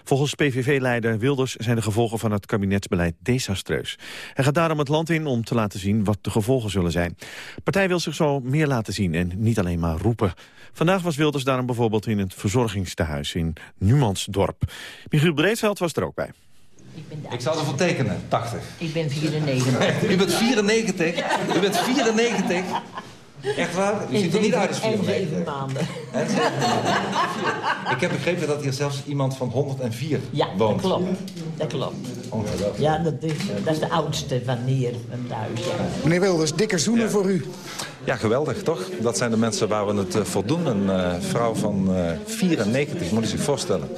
Volgens PVV-leider Wilders zijn de gevolgen van het kabinetsbeleid desastreus. Hij gaat daarom het land in om te laten zien wat de gevolgen zullen zijn. De partij wil zich zo meer laten zien en niet alleen maar roepen. Vandaag was Wilders daarom bijvoorbeeld in het verzorgingstehuis in Numansdorp. Michiel Breedveld was er ook bij. Ik zou ervoor tekenen, 80. Ik ben 94. U bent 94? U bent 94? Echt waar? U ziet er niet uit als 94. En zeven maanden. En zeven maanden. Ik heb begrepen dat hier zelfs iemand van 104 ja, woont. dat klopt. Dat klopt. Ongelooflijk. Ja, dat is, dat is de oudste van hier, van thuis. Ja. Meneer Wilders, dikke zoenen voor u. Ja, geweldig, toch? Dat zijn de mensen waar we het uh, voor doen. Een uh, vrouw van uh, 94, moet je zich voorstellen.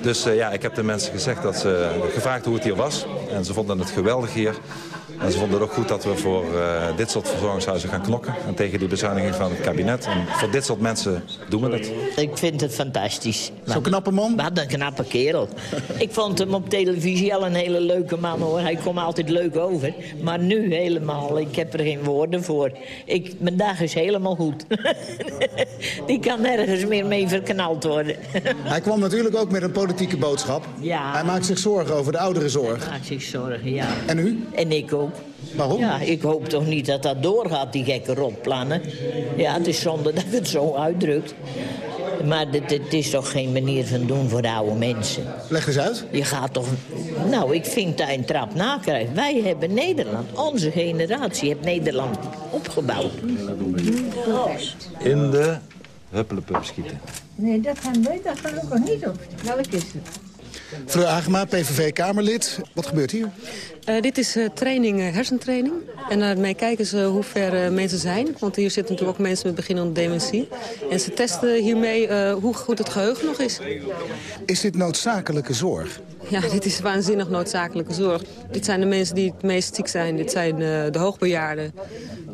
Dus ja, ik heb de mensen gezegd dat ze gevraagd hoe het hier was. En ze vonden het geweldig hier. En ze vonden het ook goed dat we voor uh, dit soort verzorgingshuizen gaan knokken. En tegen die bezuiniging van het kabinet. En voor dit soort mensen doen we het. Ik vind het fantastisch. Zo'n knappe man? Wat een knappe kerel. ik vond hem op televisie al een hele leuke man hoor. Hij komt altijd leuk over. Maar nu helemaal. Ik heb er geen woorden voor. Ik, mijn dag is helemaal goed. die kan nergens meer mee verknald worden. hij kwam natuurlijk ook met een politieke boodschap. Ja. Hij maakt zich zorgen over de ouderenzorg. Hij maakt zich zorgen, ja. En u? En ik ook. Waarom? Ja, ik hoop toch niet dat dat doorgaat, die gekke rotplannen. Ja, het is zonde dat het zo uitdrukt. Maar het is toch geen manier van doen voor de oude mensen. Leg eens uit. Je gaat toch... Nou, ik vind dat je een trap nakrijgt. Wij hebben Nederland, onze generatie heeft Nederland opgebouwd. In de huppelepup schieten. Nee, dat gaan wij, dat ook niet op. Welk is het? Mevrouw Agema, PVV-Kamerlid. Wat gebeurt hier? Uh, dit is uh, training, uh, hersentraining. En daarmee kijken ze hoe ver mensen zijn. Want hier zitten natuurlijk ook mensen met beginnende dementie. En ze testen hiermee hoe goed het geheugen nog is. Is dit noodzakelijke zorg? Ja, dit is waanzinnig noodzakelijke zorg. Dit zijn de mensen die het meest ziek zijn. Dit zijn de hoogbejaarden.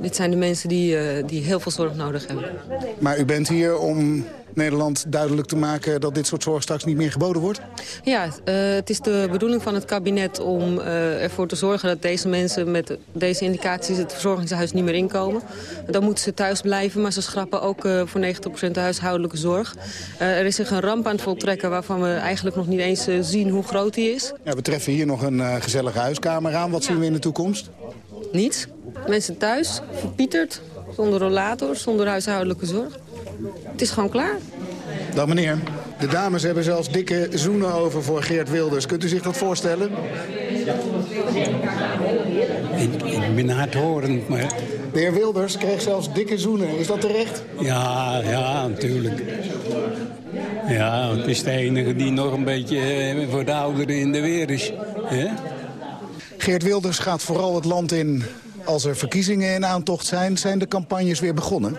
Dit zijn de mensen die, die heel veel zorg nodig hebben. Maar u bent hier om Nederland duidelijk te maken dat dit soort zorg straks niet meer geboden wordt? Ja, uh, het is de bedoeling van het kabinet om uh, ervoor te zorgen dat deze mensen met deze indicaties het verzorgingshuis niet meer inkomen. Dan moeten ze thuis blijven, maar ze schrappen ook uh, voor 90% de huishoudelijke zorg. er is zich een ramp aan het voltrekken waarvan we eigenlijk nog niet eens zien hoe groot die is. Ja, we treffen hier nog een gezellige huiskamer aan. Wat zien we in de toekomst? Niets. Mensen thuis, verpieterd, zonder rollator, zonder huishoudelijke zorg. Het is gewoon klaar. Dan meneer, de dames hebben zelfs dikke zoenen over voor Geert Wilders. Kunt u zich dat voorstellen? Ik, ik ben hardhorend, maar... De heer Wilders kreeg zelfs dikke zoenen. Is dat terecht? Ja, ja, natuurlijk. Ja, het is de enige die nog een beetje voor de ouderen in de weer is. Hè? Geert Wilders gaat vooral het land in als er verkiezingen in aantocht zijn, zijn de campagnes weer begonnen?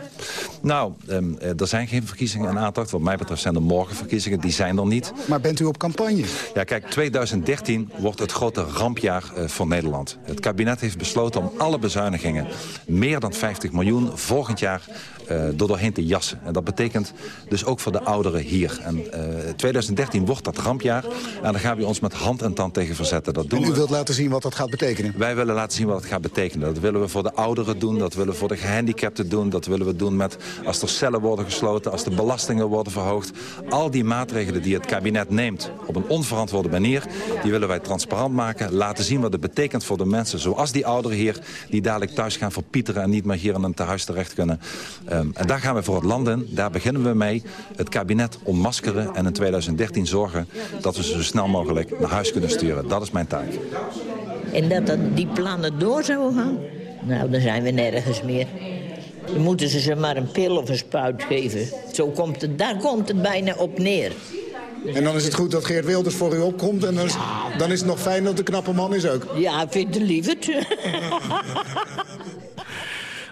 Nou, um, er zijn geen verkiezingen in aantocht. Wat mij betreft zijn er morgen verkiezingen, die zijn er niet. Maar bent u op campagne? Ja, kijk, 2013 wordt het grote rampjaar uh, voor Nederland. Het kabinet heeft besloten om alle bezuinigingen, meer dan 50 miljoen, volgend jaar door doorheen te jassen. En dat betekent dus ook voor de ouderen hier. En uh, 2013 wordt dat rampjaar. En daar gaan we ons met hand en tand tegen verzetten. Dat doen en u we. wilt laten zien wat dat gaat betekenen? Wij willen laten zien wat het gaat betekenen. Dat willen we voor de ouderen doen, dat willen we voor de gehandicapten doen. Dat willen we doen met als er cellen worden gesloten, als de belastingen worden verhoogd. Al die maatregelen die het kabinet neemt op een onverantwoorde manier... die willen wij transparant maken, laten zien wat het betekent voor de mensen. Zoals die ouderen hier, die dadelijk thuis gaan verpieteren... en niet meer hier in een tehuis terecht kunnen. Um, en daar gaan we voor het land in. Daar beginnen we mee. Het kabinet ontmaskeren en in 2013 zorgen... dat we ze zo snel mogelijk naar huis kunnen sturen. Dat is mijn taak. En dat dan die plannen door zouden gaan? Nou, dan zijn we nergens meer. Dan moeten ze ze maar een pil of een spuit geven. Zo komt het, daar komt het bijna op neer. En dan is het goed dat Geert Wilders voor u opkomt. En dan is, dan is het nog fijn dat de knappe man is ook. Ja, ik vind het lieverd.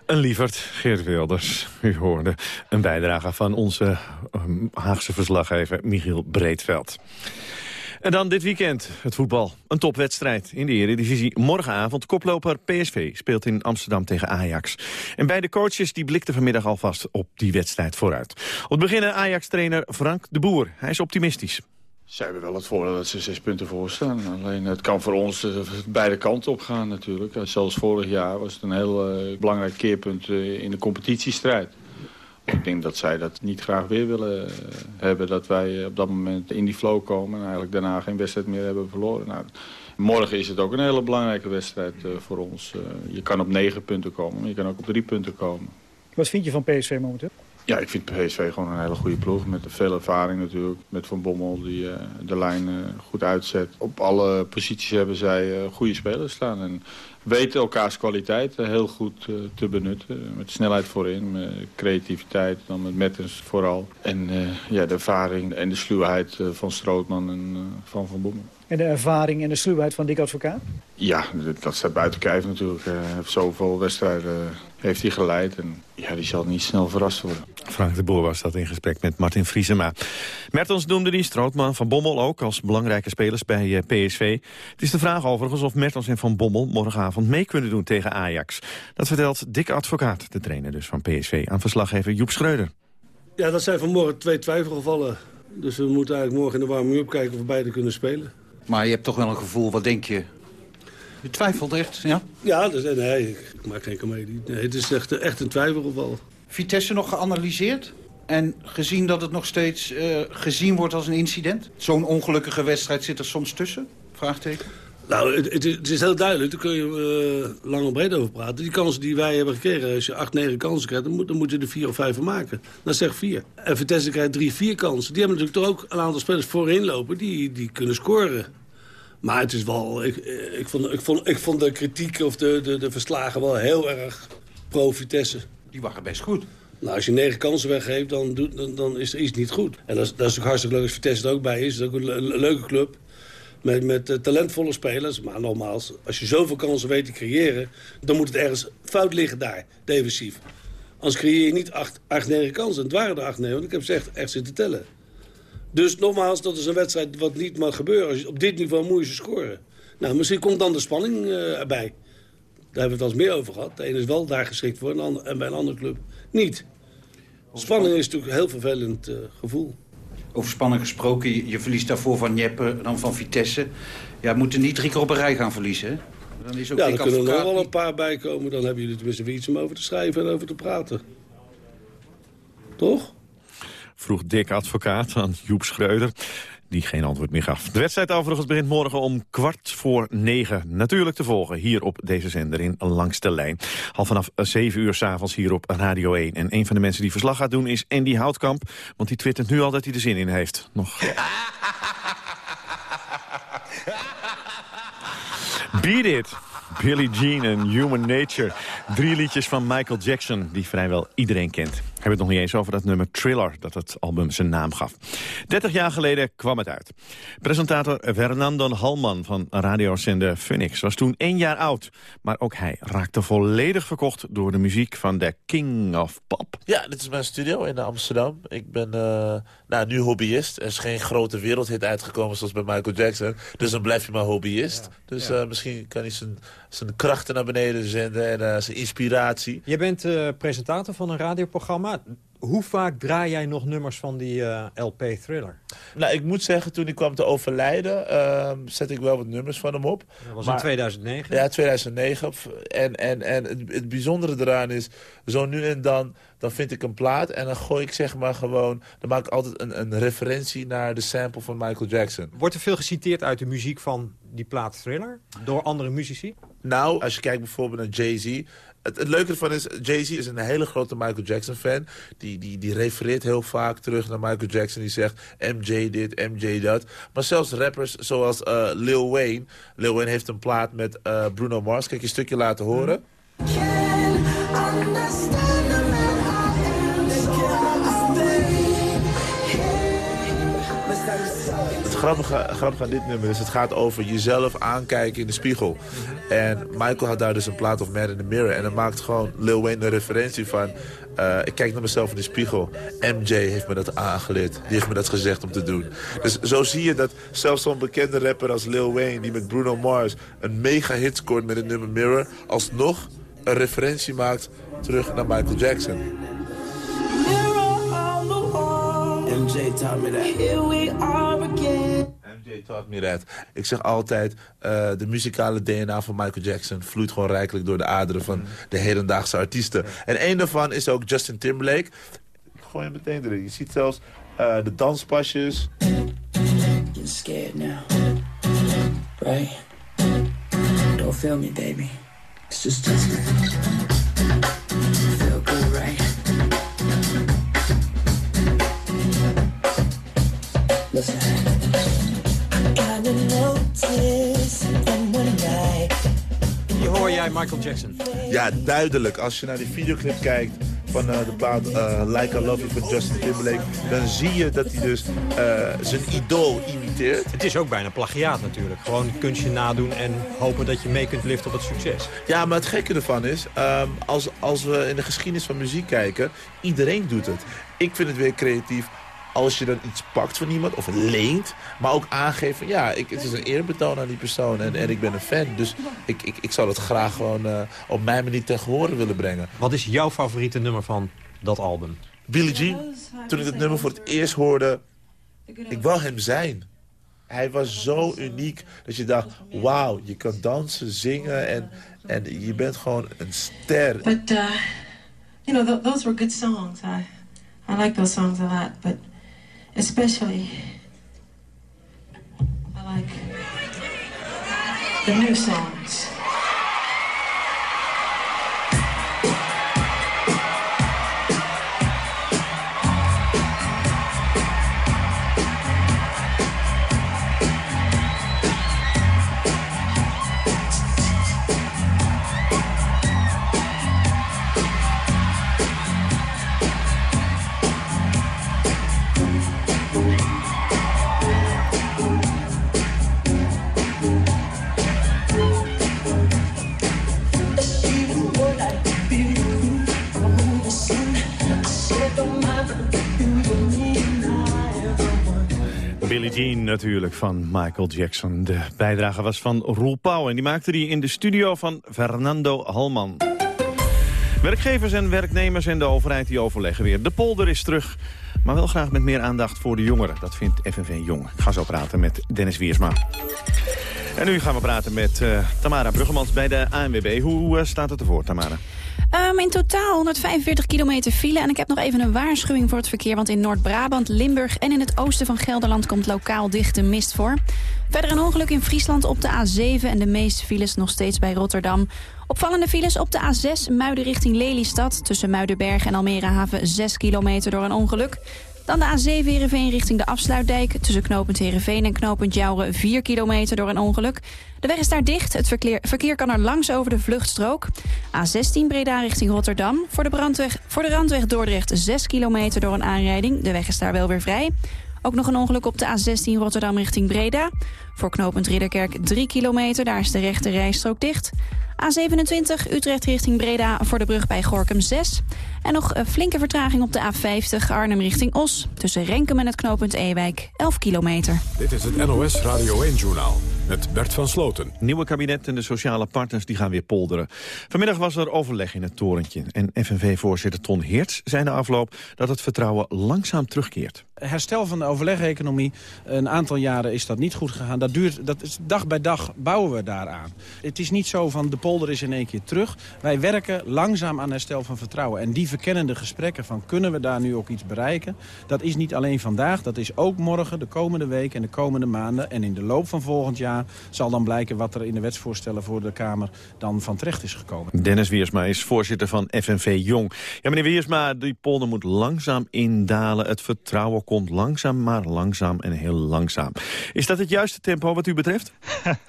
Een lieverd, Geert Wilders. U hoorde een bijdrage van onze um, Haagse verslaggever Michiel Breedveld. En dan dit weekend, het voetbal. Een topwedstrijd in de Eredivisie. Morgenavond koploper PSV speelt in Amsterdam tegen Ajax. En beide coaches die blikten vanmiddag alvast op die wedstrijd vooruit. Op het begin Ajax-trainer Frank de Boer. Hij is optimistisch. Ze hebben wel het voordeel dat ze zes punten voor staan. Alleen het kan voor ons beide kanten op gaan natuurlijk. Zelfs vorig jaar was het een heel uh, belangrijk keerpunt in de competitiestrijd. Ik denk dat zij dat niet graag weer willen hebben. Dat wij op dat moment in die flow komen en eigenlijk daarna geen wedstrijd meer hebben verloren. Nou, morgen is het ook een hele belangrijke wedstrijd voor ons. je kan op negen punten komen, maar je kan ook op drie punten komen. Wat vind je van PSV momenteel? Ja, ik vind PSV gewoon een hele goede ploeg. Met veel ervaring natuurlijk. Met Van Bommel die uh, de lijn uh, goed uitzet. Op alle posities hebben zij uh, goede spelers staan. En weten elkaars kwaliteit heel goed te benutten. Met snelheid voorin, met creativiteit, dan met Mettens vooral. En ja, de ervaring en de sluwheid van Strootman en van Van Bommel. En de ervaring en de sluwheid van Dick Advocaat? Ja, dat staat buiten kijf natuurlijk. Hij heeft zoveel wedstrijden heeft hij geleid. En ja, die zal niet snel verrast worden. Frank de Boer was dat in gesprek met Martin Vriesema. Mertens noemde die Strootman van Bommel ook als belangrijke spelers bij eh, PSV. Het is de vraag overigens of Mertens en Van Bommel morgenavond mee kunnen doen tegen Ajax. Dat vertelt Dick Advocaat, de trainer dus van PSV, aan verslaggever Joep Schreuder. Ja, dat zijn vanmorgen twee twijfelgevallen. Dus we moeten eigenlijk morgen in de warming-up kijken of we beide kunnen spelen. Maar je hebt toch wel een gevoel, wat denk je? Je twijfelt echt, ja? Ja, dus, nee, ik maak geen comedie. Nee, het is echt, echt een twijfelgeval. Vitesse nog geanalyseerd? En gezien dat het nog steeds uh, gezien wordt als een incident? Zo'n ongelukkige wedstrijd zit er soms tussen? Vraagteken. Nou, het, het, is, het, is heel duidelijk. Daar kun je uh, lang en breed over praten. Die kansen die wij hebben gekregen, als je acht, negen kansen krijgt... dan moet, dan moet je er vier of vijf van maken. Dan zeg vier. En Vitesse krijgt drie, vier kansen. Die hebben natuurlijk toch ook een aantal spelers voorin lopen... die, die kunnen scoren. Maar het is wel... Ik, ik, vond, ik, vond, ik vond de kritiek of de, de, de verslagen wel heel erg pro-Vitesse. Die waren best goed. Nou, als je negen kansen weggeeft, dan, dan, dan is er iets niet goed. En dat is, dat is ook hartstikke leuk als Vitesse er ook bij is. Het is ook een, een leuke club. Met, met uh, talentvolle spelers. Maar nogmaals, als je zoveel kansen weet te creëren... dan moet het ergens fout liggen daar, defensief. Anders creëer je niet acht, acht negen kansen. Het waren er acht, negen, want ik heb ze echt, echt zitten tellen. Dus nogmaals, dat is een wedstrijd wat niet mag gebeuren. Als je, op dit niveau moet je ze scoren. Nou, misschien komt dan de spanning uh, erbij. Daar hebben we het al eens meer over gehad. De ene is wel daar geschikt voor en, ander, en bij een andere club niet. Spanning is natuurlijk een heel vervelend uh, gevoel. Over spanning gesproken, je, je verliest daarvoor van Jeppe, dan van Vitesse. Ja, moeten niet drie keer op een rij gaan verliezen, hè? Dan is ook ja, er kunnen er nog wel een paar bij komen. Dan hebben jullie tenminste weer iets om over te schrijven en over te praten. Toch? Vroeg Dick Advocaat aan Joep Schreuder die geen antwoord meer gaf. De wedstrijd overigens begint morgen om kwart voor negen. Natuurlijk te volgen hier op deze zender in Langs de Lijn. Al vanaf zeven uur s'avonds hier op Radio 1. En een van de mensen die verslag gaat doen is Andy Houtkamp. Want die twittert nu al dat hij er zin in heeft. Nog... Beat It. Billie Jean en Human Nature. Drie liedjes van Michael Jackson die vrijwel iedereen kent. We hebben het nog niet eens over dat nummer Thriller, dat het album zijn naam gaf. 30 jaar geleden kwam het uit. Presentator Fernando Halman van radiozender Phoenix was toen één jaar oud. Maar ook hij raakte volledig verkocht door de muziek van de King of Pop. Ja, dit is mijn studio in Amsterdam. Ik ben uh, nou, nu hobbyist. Er is geen grote wereldhit uitgekomen zoals bij Michael Jackson. Dus dan blijf je maar hobbyist. Ja, dus ja. Uh, misschien kan hij zijn, zijn krachten naar beneden zenden en uh, zijn inspiratie. Je bent presentator van een radioprogramma. Hoe vaak draai jij nog nummers van die uh, LP Thriller? Nou, ik moet zeggen, toen ik kwam te overlijden... Uh, zet ik wel wat nummers van hem op. Dat was maar, in 2009? Ja, 2009. En, en, en het, het bijzondere eraan is... zo nu en dan, dan vind ik een plaat... en dan gooi ik zeg maar gewoon... dan maak ik altijd een, een referentie naar de sample van Michael Jackson. Wordt er veel geciteerd uit de muziek van die plaat Thriller? Door andere muzici? Nou, als je kijkt bijvoorbeeld naar Jay-Z... Het, leuke ervan is, Jay-Z is een hele grote Michael Jackson fan. Die, die, die refereert heel vaak terug naar Michael Jackson. Die zegt MJ dit, MJ dat. Maar zelfs rappers zoals uh, Lil Wayne. Lil Wayne heeft een plaat met uh, Bruno Mars. Kijk je een stukje laten horen. Grappige, grappige aan dit nummer is, het gaat over jezelf aankijken in de spiegel. En Michael had daar dus een plaat of Man in the Mirror. En dan maakt gewoon Lil Wayne een referentie van... eh, ik kijk naar mezelf in de spiegel. MJ heeft me dat aangeleerd. Die heeft me dat gezegd om te doen. Dus zo zie je dat zelfs zo'n bekende rapper als Lil Wayne... die met Bruno Mars een mega hit scoort met het nummer Mirror... alsnog een referentie maakt terug naar Michael Jackson. MJ taught me that. Here we are again. MJ taught me that. Ik zeg altijd, eh, de muzikale DNA van Michael Jackson... vloeit gewoon rijkelijk door de aderen van de hedendaagse artiesten. En een daarvan is ook Justin Timberlake. Ik gooi hem meteen erin. Je ziet zelfs eh, de danspasjes. You're scared now. Right? Don't feel me, baby. It's just Justin. Michael Jackson. Ja, duidelijk. Als je naar die videoclip kijkt van eh, de plaat eh, Like I Love You van Justin Timberlake... dan zie je dat hij dus eh, zijn idool imiteert. Het is ook bijna plagiaat natuurlijk. Gewoon een kunstje nadoen en hopen dat je mee kunt liften op het succes. Ja, maar het gekke ervan is, ehm, als, als we in de geschiedenis van muziek kijken... iedereen doet het. Ik vind het weer creatief als je dan iets pakt van iemand of leent... maar ook aangeeft van ja, ik, het is een eerbetoon aan die persoon en, en ik ben een fan. Dus ik, ik, ik zal het graag gewoon eh, op mijn manier gehore willen brengen. Wat is jouw favoriete nummer van dat album? Billie Jean, toen ik het nummer voor het eerst hoorde... ik wou hem zijn. Hij was zo uniek dat je dacht... wauw, je kan dansen, zingen en, en je bent gewoon een ster. But, uh, you know, th those were good songs. I, I like those songs a lot, but especially, I like the new songs. Jean natuurlijk van Michael Jackson. De bijdrage was van Roel Pauw en die maakte die in de studio van Fernando Halman. Werkgevers en werknemers en de overheid die overleggen weer. De polder is terug, maar wel graag met meer aandacht voor de jongeren. Dat vindt FNV Jong. Ik ga zo praten met Dennis Wiersma. En nu gaan we praten met eh, Tamara Bruggemans bij de ANWB. Hoe eh, staat het ervoor, Tamara? Um, in totaal 145 kilometer file. En ik heb nog even een waarschuwing voor het verkeer. Want in Noord-Brabant, Limburg en in het oosten van Gelderland... komt lokaal dichte mist voor. Verder een ongeluk in Friesland op de A7... en de meeste files nog steeds bij Rotterdam. Opvallende files op de A6 Muiden richting Lelystad. Tussen Muidenberg en Almere Haven 6 kilometer door een ongeluk. Dan de A7 Heerenveen richting de afsluitdijk. Tussen knooppunt Heerenveen en knooppunt Jouren 4 kilometer door een ongeluk. De weg is daar dicht. Het verkeer, kan er langs over de vluchtstrook. A16 Breda richting Rotterdam. Voor de, brandweg, voor de randweg Dordrecht 6 kilometer door een aanrijding. De weg is daar wel weer vrij. Ook nog een ongeluk op de A16 Rotterdam richting Breda. Voor knooppunt Ridderkerk 3 kilometer. Daar is de rechte rijstrook dicht. A27 Utrecht richting Breda voor de brug bij Gorkum 6. En nog een flinke vertraging op de A50 Arnhem richting Os. Tussen Renkum en het knooppunt Ewijk 11 kilometer. Dit is het NOS Radio 1-journaal met Bert van Sloten. Nieuwe kabinet en de sociale partners die gaan weer polderen. Vanmiddag was er overleg in het torentje. En FNV-voorzitter Ton Heerts zei na afloop dat het vertrouwen langzaam terugkeert. Herstel van de overleg-economie, een aantal jaren is dat niet goed gegaan. Dat duurt, dat is, dag bij dag bouwen we daaraan. Het is niet zo van de polder is in één keer terug. Wij werken langzaam aan herstel van vertrouwen. En die verkennende gesprekken van kunnen we daar nu ook iets bereiken... dat is niet alleen vandaag, dat is ook morgen, de komende week en de komende maanden. En in de loop van volgend jaar zal dan blijken wat er in de wetsvoorstellen voor de Kamer dan van terecht is gekomen. Dennis Wiersma is voorzitter van FNV Jong. Ja, meneer Wiersma, die polder moet langzaam indalen. Het vertrouwen komt langzaam, maar langzaam en heel langzaam. Is dat het juiste tempo wat u betreft?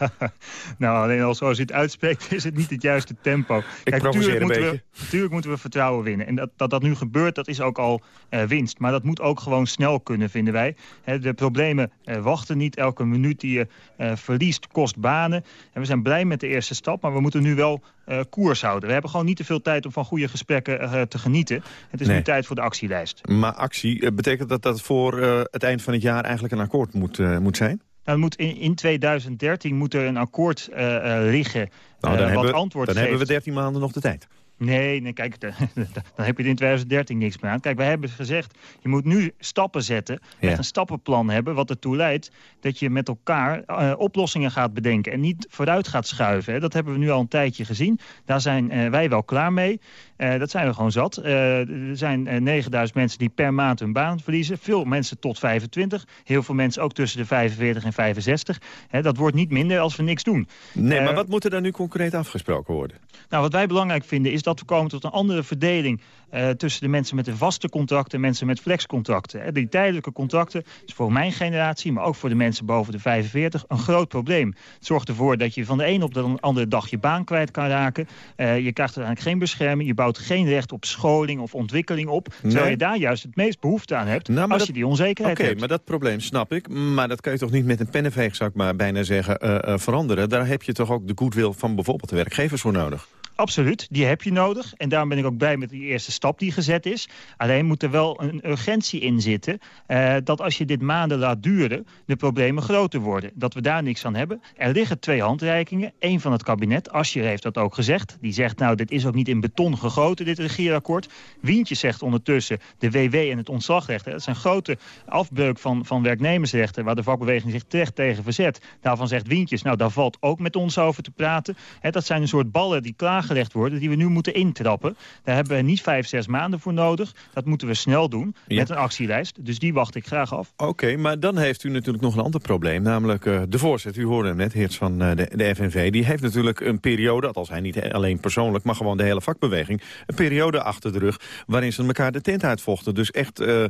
nou, alleen al zoals u het uitspreekt is het het niet het juiste tempo. Kijk, tuurlijk, moeten we, tuurlijk moeten we vertrouwen winnen. En dat, dat dat nu gebeurt, dat is ook al uh, winst. Maar dat moet ook gewoon snel kunnen, vinden wij. de problemen uh, wachten niet. Elke minuut die je uh, verliest kost banen. En we zijn blij met de eerste stap, maar we moeten nu wel koers houden. We hebben gewoon niet te veel tijd om van goede gesprekken te genieten. Het is nee. nu tijd voor de actielijst. Maar actie, betekent dat dat voor het eind van het jaar eigenlijk een akkoord moet, moet zijn? Nou, moet in, in 2013 moet er een akkoord uh, uh, liggen nou, dan hebben, wat antwoord Dan geeft. hebben we 13 maanden nog de tijd. Nee, nee kijk, dan heb je er in 2013 niks meer aan. Kijk, wij hebben gezegd, je moet nu stappen zetten. Ja. Echt een stappenplan hebben, wat ertoe leidt... dat je met elkaar uh, oplossingen gaat bedenken en niet vooruit gaat schuiven. Hè. Dat hebben we nu al een tijdje gezien. Daar zijn uh, wij wel klaar mee. Uh, dat zijn we gewoon zat. er zijn 9000 mensen die per maand hun baan verliezen. Veel mensen tot 25. Heel veel mensen ook tussen de 45 en 65. Hè, dat wordt niet minder als we niks doen. Nee, maar wat moet er dan nu concreet afgesproken worden? Nou, wat wij belangrijk vinden is dat we komen tot een andere verdeling... Uh, tussen de mensen met een vaste contracten en mensen met flexcontracten. Die tijdelijke contracten is voor mijn generatie, maar ook voor de mensen boven de 45... een groot probleem. Het zorgt ervoor dat je van de een op de andere dag je baan kwijt kan raken. Uh, je krijgt uiteindelijk geen bescherming. Je bouwt geen recht op scholing of ontwikkeling op. Terwijl Nee. je daar juist het meest behoefte aan hebt Nou, als dat- je die onzekerheid Oké, hebt. maar dat probleem snap ik. Maar dat kan je toch niet met een pennenveeg, zou ik maar bijna zeggen, eh, eh, veranderen. Daar heb je toch ook de goodwill van bijvoorbeeld de werkgevers voor nodig. Absoluut, die heb je nodig. En daarom ben ik ook blij met die eerste stap die gezet is. Alleen moet er wel een urgentie in zitten... eh, dat als je dit maanden laat duren, de problemen groter worden. Dat we daar niks aan hebben. Er liggen twee handreikingen. Eén van het kabinet, Ascher heeft dat ook gezegd. Die zegt, nou, dit is ook niet in beton gegoten, dit regeerakkoord. Wientje zegt ondertussen, de WW en het ontslagrecht... dat zijn grote afbreuk van, van werknemersrechten... waar de vakbeweging zich terecht tegen verzet. Daarvan zegt Wientjes, nou, daar valt ook met ons over te praten. Dat zijn een soort ballen die klaargelegd worden... die we nu moeten intrappen. Daar hebben we niet vijf, zes maanden voor nodig. Dat moeten we snel doen, Ja. met een actielijst. Dus die wacht ik graag af. Oké, maar dan heeft u natuurlijk nog een ander probleem. Namelijk eh, de voorzitter, u hoorde hem net, Heerts van eh, de, de FNV... die heeft natuurlijk een periode, althans hij niet alleen persoonlijk... maar gewoon de hele vakbeweging, een periode achter de rug... waarin ze elkaar de tent uitvochten. Dus echt eh,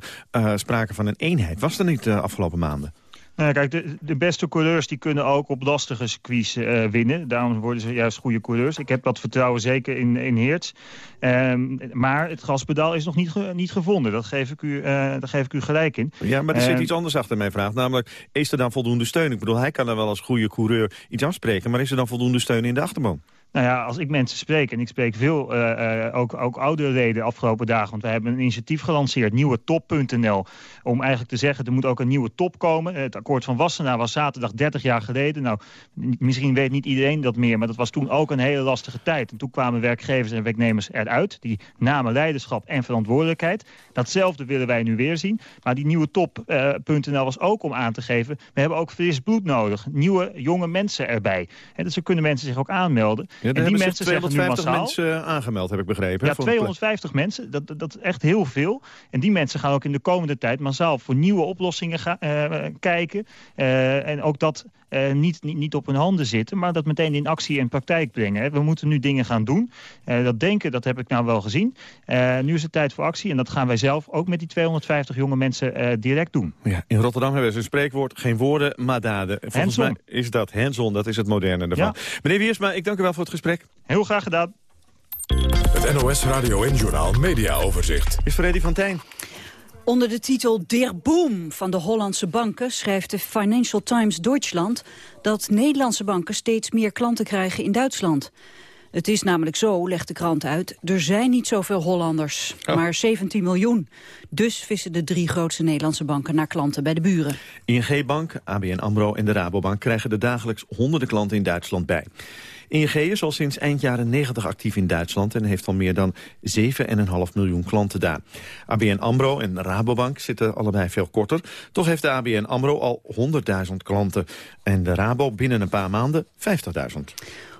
sprake van een eenheid. Was er niet de afgelopen maanden? Nou, kijk, de, de beste coureurs die kunnen ook op lastige circuits eh, winnen. Daarom worden ze juist goede coureurs. Ik heb dat vertrouwen zeker in, in Heerts. Ehm, maar het gaspedaal is nog niet, ge- niet gevonden. Dat geef ik u, daar geef ik u gelijk in. Ja, maar er zit Ehm, iets anders achter mijn vraag. Namelijk, is er dan voldoende steun? Ik bedoel, hij kan er wel als goede coureur iets afspreken... maar is er dan voldoende steun in de achterban? Nou ja, als ik mensen spreek, en ik spreek veel eh, eh, ook, ook oudere leden de afgelopen dagen... want we hebben een initiatief gelanceerd, nieuwetop.nl... om eigenlijk te zeggen, er moet ook een nieuwe top komen. Het akkoord van Wassenaar was zaterdag 30 jaar geleden. Nou, misschien weet niet iedereen dat meer... maar dat was toen ook een hele lastige tijd. En toen kwamen werkgevers en werknemers eruit. Die namen leiderschap en verantwoordelijkheid. Datzelfde willen wij nu weer zien. Maar die nieuwe top.nl was ook om aan te geven... we hebben ook fris bloed nodig. Nieuwe, jonge mensen erbij. En dus zo kunnen mensen zich ook aanmelden. Ja, en die mensen zich zeggen nu 250 massaal... mensen eh, aangemeld, heb ik begrepen. Ja, voor een plek. 250 mensen, dat, dat is echt heel veel. En die mensen gaan ook in de komende tijd massaal voor nieuwe oplossingen ga- eh, kijken. Eh, en ook dat eh, niet, niet, niet op hun handen zitten, maar dat meteen in actie en praktijk brengen. hè. We moeten nu dingen gaan doen. Eh, dat denken, dat heb ik nou wel gezien. Eh, nu is het tijd voor actie en dat gaan wij zelf ook met die 250 jonge mensen eh, direct doen. Ja, in Rotterdam hebben ze een spreekwoord, geen woorden, maar daden. Volgens mij is dat hands-on, dat is het moderne ervan. Ja. Meneer Wiersma, ik dank u wel voor het gesprek. Heel graag gedaan. Het NOS Radio en Journaal Media Overzicht. Is Freddy van Tijn. Onder de titel Der Boom van de Hollandse banken schrijft de Financial Times Deutschland dat Nederlandse banken steeds meer klanten krijgen in Duitsland. Het is namelijk zo, legt de krant uit, er zijn niet zoveel Hollanders, maar 17 miljoen. Dus vissen de drie grootste Nederlandse banken naar klanten bij de buren. ING Bank, ABN AMRO en de Rabobank krijgen er dagelijks honderden klanten in Duitsland bij. ING is al sinds eind jaren 90 actief in Duitsland en heeft al meer dan 7,5 miljoen klanten daar. ABN AMRO en Rabobank zitten allebei veel korter. Toch heeft de ABN AMRO al 100.000 klanten en de Rabo binnen een paar maanden 50.000.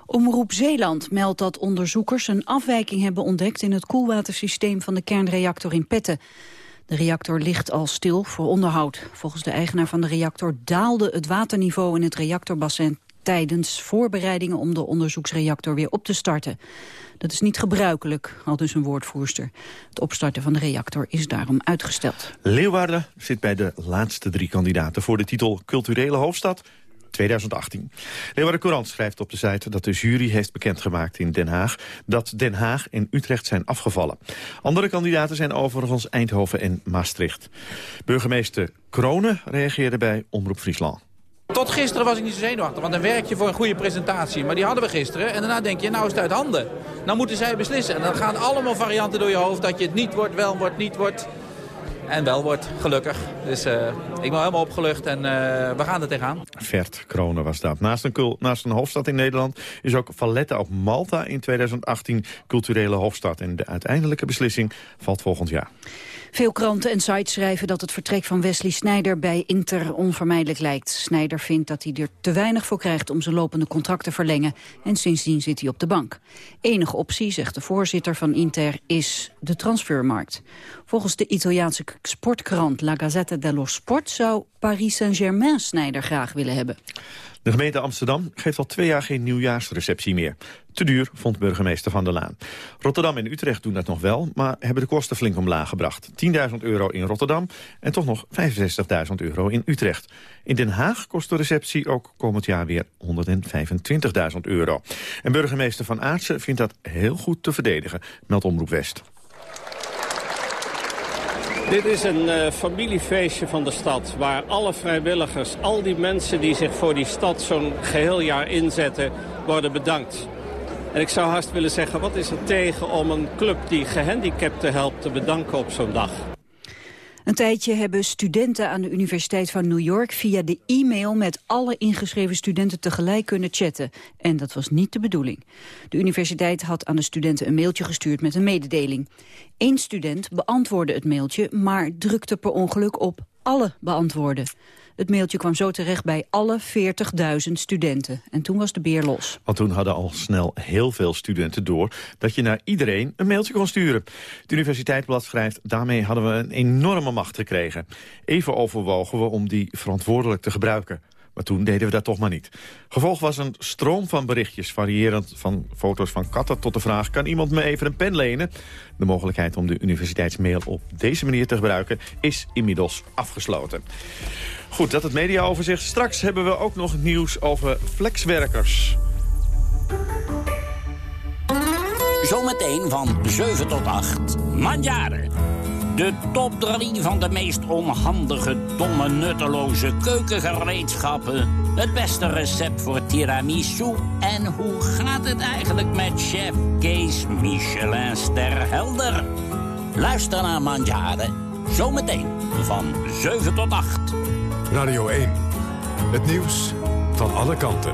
Omroep Zeeland meldt dat onderzoekers een afwijking hebben ontdekt in het koelwatersysteem van de kernreactor in Petten. De reactor ligt al stil voor onderhoud. Volgens de eigenaar van de reactor daalde het waterniveau in het reactorbassin tijdens voorbereidingen om de onderzoeksreactor weer op te starten. Dat is niet gebruikelijk, al dus een woordvoerster. Het opstarten van de reactor is daarom uitgesteld. Leeuwarden zit bij de laatste drie kandidaten voor de titel culturele hoofdstad. 2018. Leeuwarden Courant schrijft op de site dat de jury heeft bekendgemaakt in Den Haag... dat Den Haag en Utrecht zijn afgevallen. Andere kandidaten zijn overigens Eindhoven en Maastricht. Burgemeester Kronen reageerde bij Omroep Friesland. Tot gisteren was ik niet zo zenuwachtig, want dan werk je voor een goede presentatie. Maar die hadden we gisteren en daarna denk je, nou is het uit handen. Nou moeten zij beslissen. En dan gaan allemaal varianten door je hoofd dat je het niet wordt, wel wordt, niet wordt. En wel wordt, gelukkig. Dus uh, ik ben helemaal opgelucht en uh, we gaan er tegenaan. Vert Kronen was dat. Naast een, naast een hoofdstad in Nederland is ook Valletta op Malta in 2018 culturele hoofdstad. En de uiteindelijke beslissing valt volgend jaar. Veel kranten en sites schrijven dat het vertrek van Wesley Snijder bij Inter onvermijdelijk lijkt. Snijder vindt dat hij er te weinig voor krijgt om zijn lopende contract te verlengen. En sindsdien zit hij op de bank. Enige optie, zegt de voorzitter van Inter, is de transfermarkt. Volgens de Italiaanse sportkrant La Gazzetta dello Sport zou Paris Saint-Germain Snijder graag willen hebben. De gemeente Amsterdam geeft al twee jaar geen nieuwjaarsreceptie meer. Te duur, vond burgemeester Van der Laan. Rotterdam en Utrecht doen dat nog wel, maar hebben de kosten flink omlaag gebracht. 10.000 euro in Rotterdam en toch nog 65.000 euro in Utrecht. In Den Haag kost de receptie ook komend jaar weer 125.000 euro. En burgemeester Van Aartsen vindt dat heel goed te verdedigen, meldt Omroep West. Dit is een uh, familiefeestje van de stad, waar alle vrijwilligers, al die mensen die zich voor die stad zo'n geheel jaar inzetten, worden bedankt. En ik zou haast willen zeggen, wat is er tegen om een club die gehandicapten helpt te bedanken op zo'n dag? Een tijdje hebben studenten aan de Universiteit van New York via de e-mail met alle ingeschreven studenten tegelijk kunnen chatten. En dat was niet de bedoeling. De universiteit had aan de studenten een mailtje gestuurd met een mededeling. Eén student beantwoordde het mailtje, maar drukte per ongeluk op alle beantwoorden. Het mailtje kwam zo terecht bij alle 40.000 studenten. En toen was de beer los. Want toen hadden al snel heel veel studenten door... dat je naar iedereen een mailtje kon sturen. Het Universiteitsblad schrijft... daarmee hadden we een enorme macht gekregen. Even overwogen we om die verantwoordelijk te gebruiken. Maar toen deden we dat toch maar niet. Gevolg was een stroom van berichtjes, variërend van foto's van katten tot de vraag... kan iemand me even een pen lenen? De mogelijkheid om de universiteitsmail op deze manier te gebruiken is inmiddels afgesloten. Goed, dat het mediaoverzicht. Straks hebben we ook nog nieuws over flexwerkers. Zometeen van 7 tot 8. Manjaren. De top 3 van de meest onhandige, domme, nutteloze keukengereedschappen. Het beste recept voor tiramisu. En hoe gaat het eigenlijk met chef Kees Michelin-ster Helder? Luister naar Manjaren. Zometeen van 7 tot 8. Radio 1. Het nieuws van alle kanten.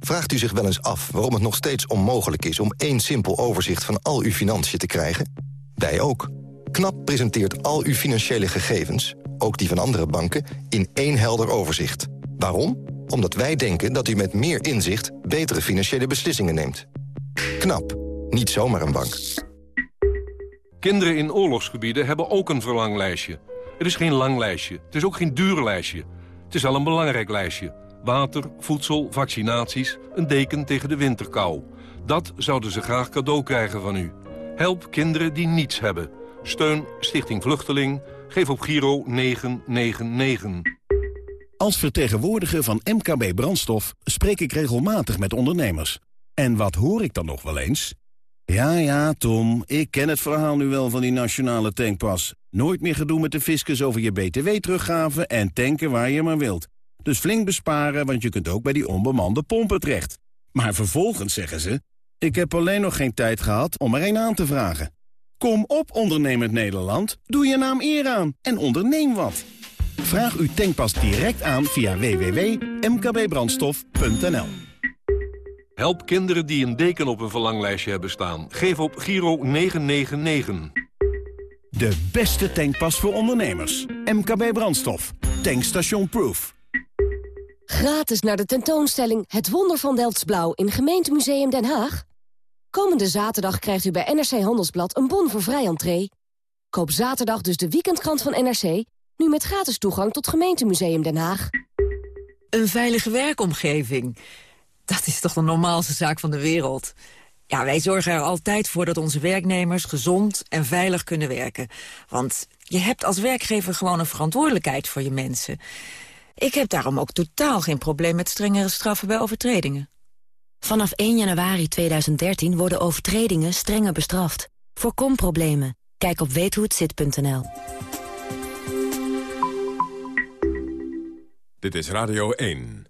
Vraagt u zich wel eens af waarom het nog steeds onmogelijk is... om één simpel overzicht van al uw financiën te krijgen? Wij ook. KNAP presenteert al uw financiële gegevens, ook die van andere banken... in één helder overzicht. Waarom? Omdat wij denken dat u met meer inzicht betere financiële beslissingen neemt. KNAP. Niet zomaar een bank. Kinderen in oorlogsgebieden hebben ook een verlanglijstje. Het is geen lang lijstje. Het is ook geen duur lijstje. Het is al een belangrijk lijstje. Water, voedsel, vaccinaties, een deken tegen de winterkou. Dat zouden ze graag cadeau krijgen van u. Help kinderen die niets hebben. Steun Stichting Vluchteling. Geef op Giro 999. Als vertegenwoordiger van MKB Brandstof spreek ik regelmatig met ondernemers. En wat hoor ik dan nog wel eens? Ja, ja, Tom, ik ken het verhaal nu wel van die nationale tankpas. Nooit meer gedoe met de fiscus over je btw-teruggave en tanken waar je maar wilt. Dus flink besparen, want je kunt ook bij die onbemande pompen terecht. Maar vervolgens zeggen ze, ik heb alleen nog geen tijd gehad om er een aan te vragen. Kom op, ondernemend Nederland, doe je naam eer aan en onderneem wat. Vraag uw tankpas direct aan via www.mkbbrandstof.nl. Help kinderen die een deken op een verlanglijstje hebben staan. Geef op Giro 999. De beste tankpas voor ondernemers. MKB Brandstof. Tankstation Proof. Gratis naar de tentoonstelling Het Wonder van Delftsblauw in Gemeentemuseum Den Haag. Komende zaterdag krijgt u bij NRC Handelsblad een bon voor vrij entree. Koop zaterdag dus de weekendkrant van NRC, nu met gratis toegang tot Gemeentemuseum Den Haag. Een veilige werkomgeving. Dat is toch de normaalste zaak van de wereld. Ja, wij zorgen er altijd voor dat onze werknemers gezond en veilig kunnen werken. Want je hebt als werkgever gewoon een verantwoordelijkheid voor je mensen. Ik heb daarom ook totaal geen probleem met strengere straffen bij overtredingen. Vanaf 1 januari 2013 worden overtredingen strenger bestraft. Voorkom problemen. Kijk op weethohetzit.nl. Dit is Radio 1.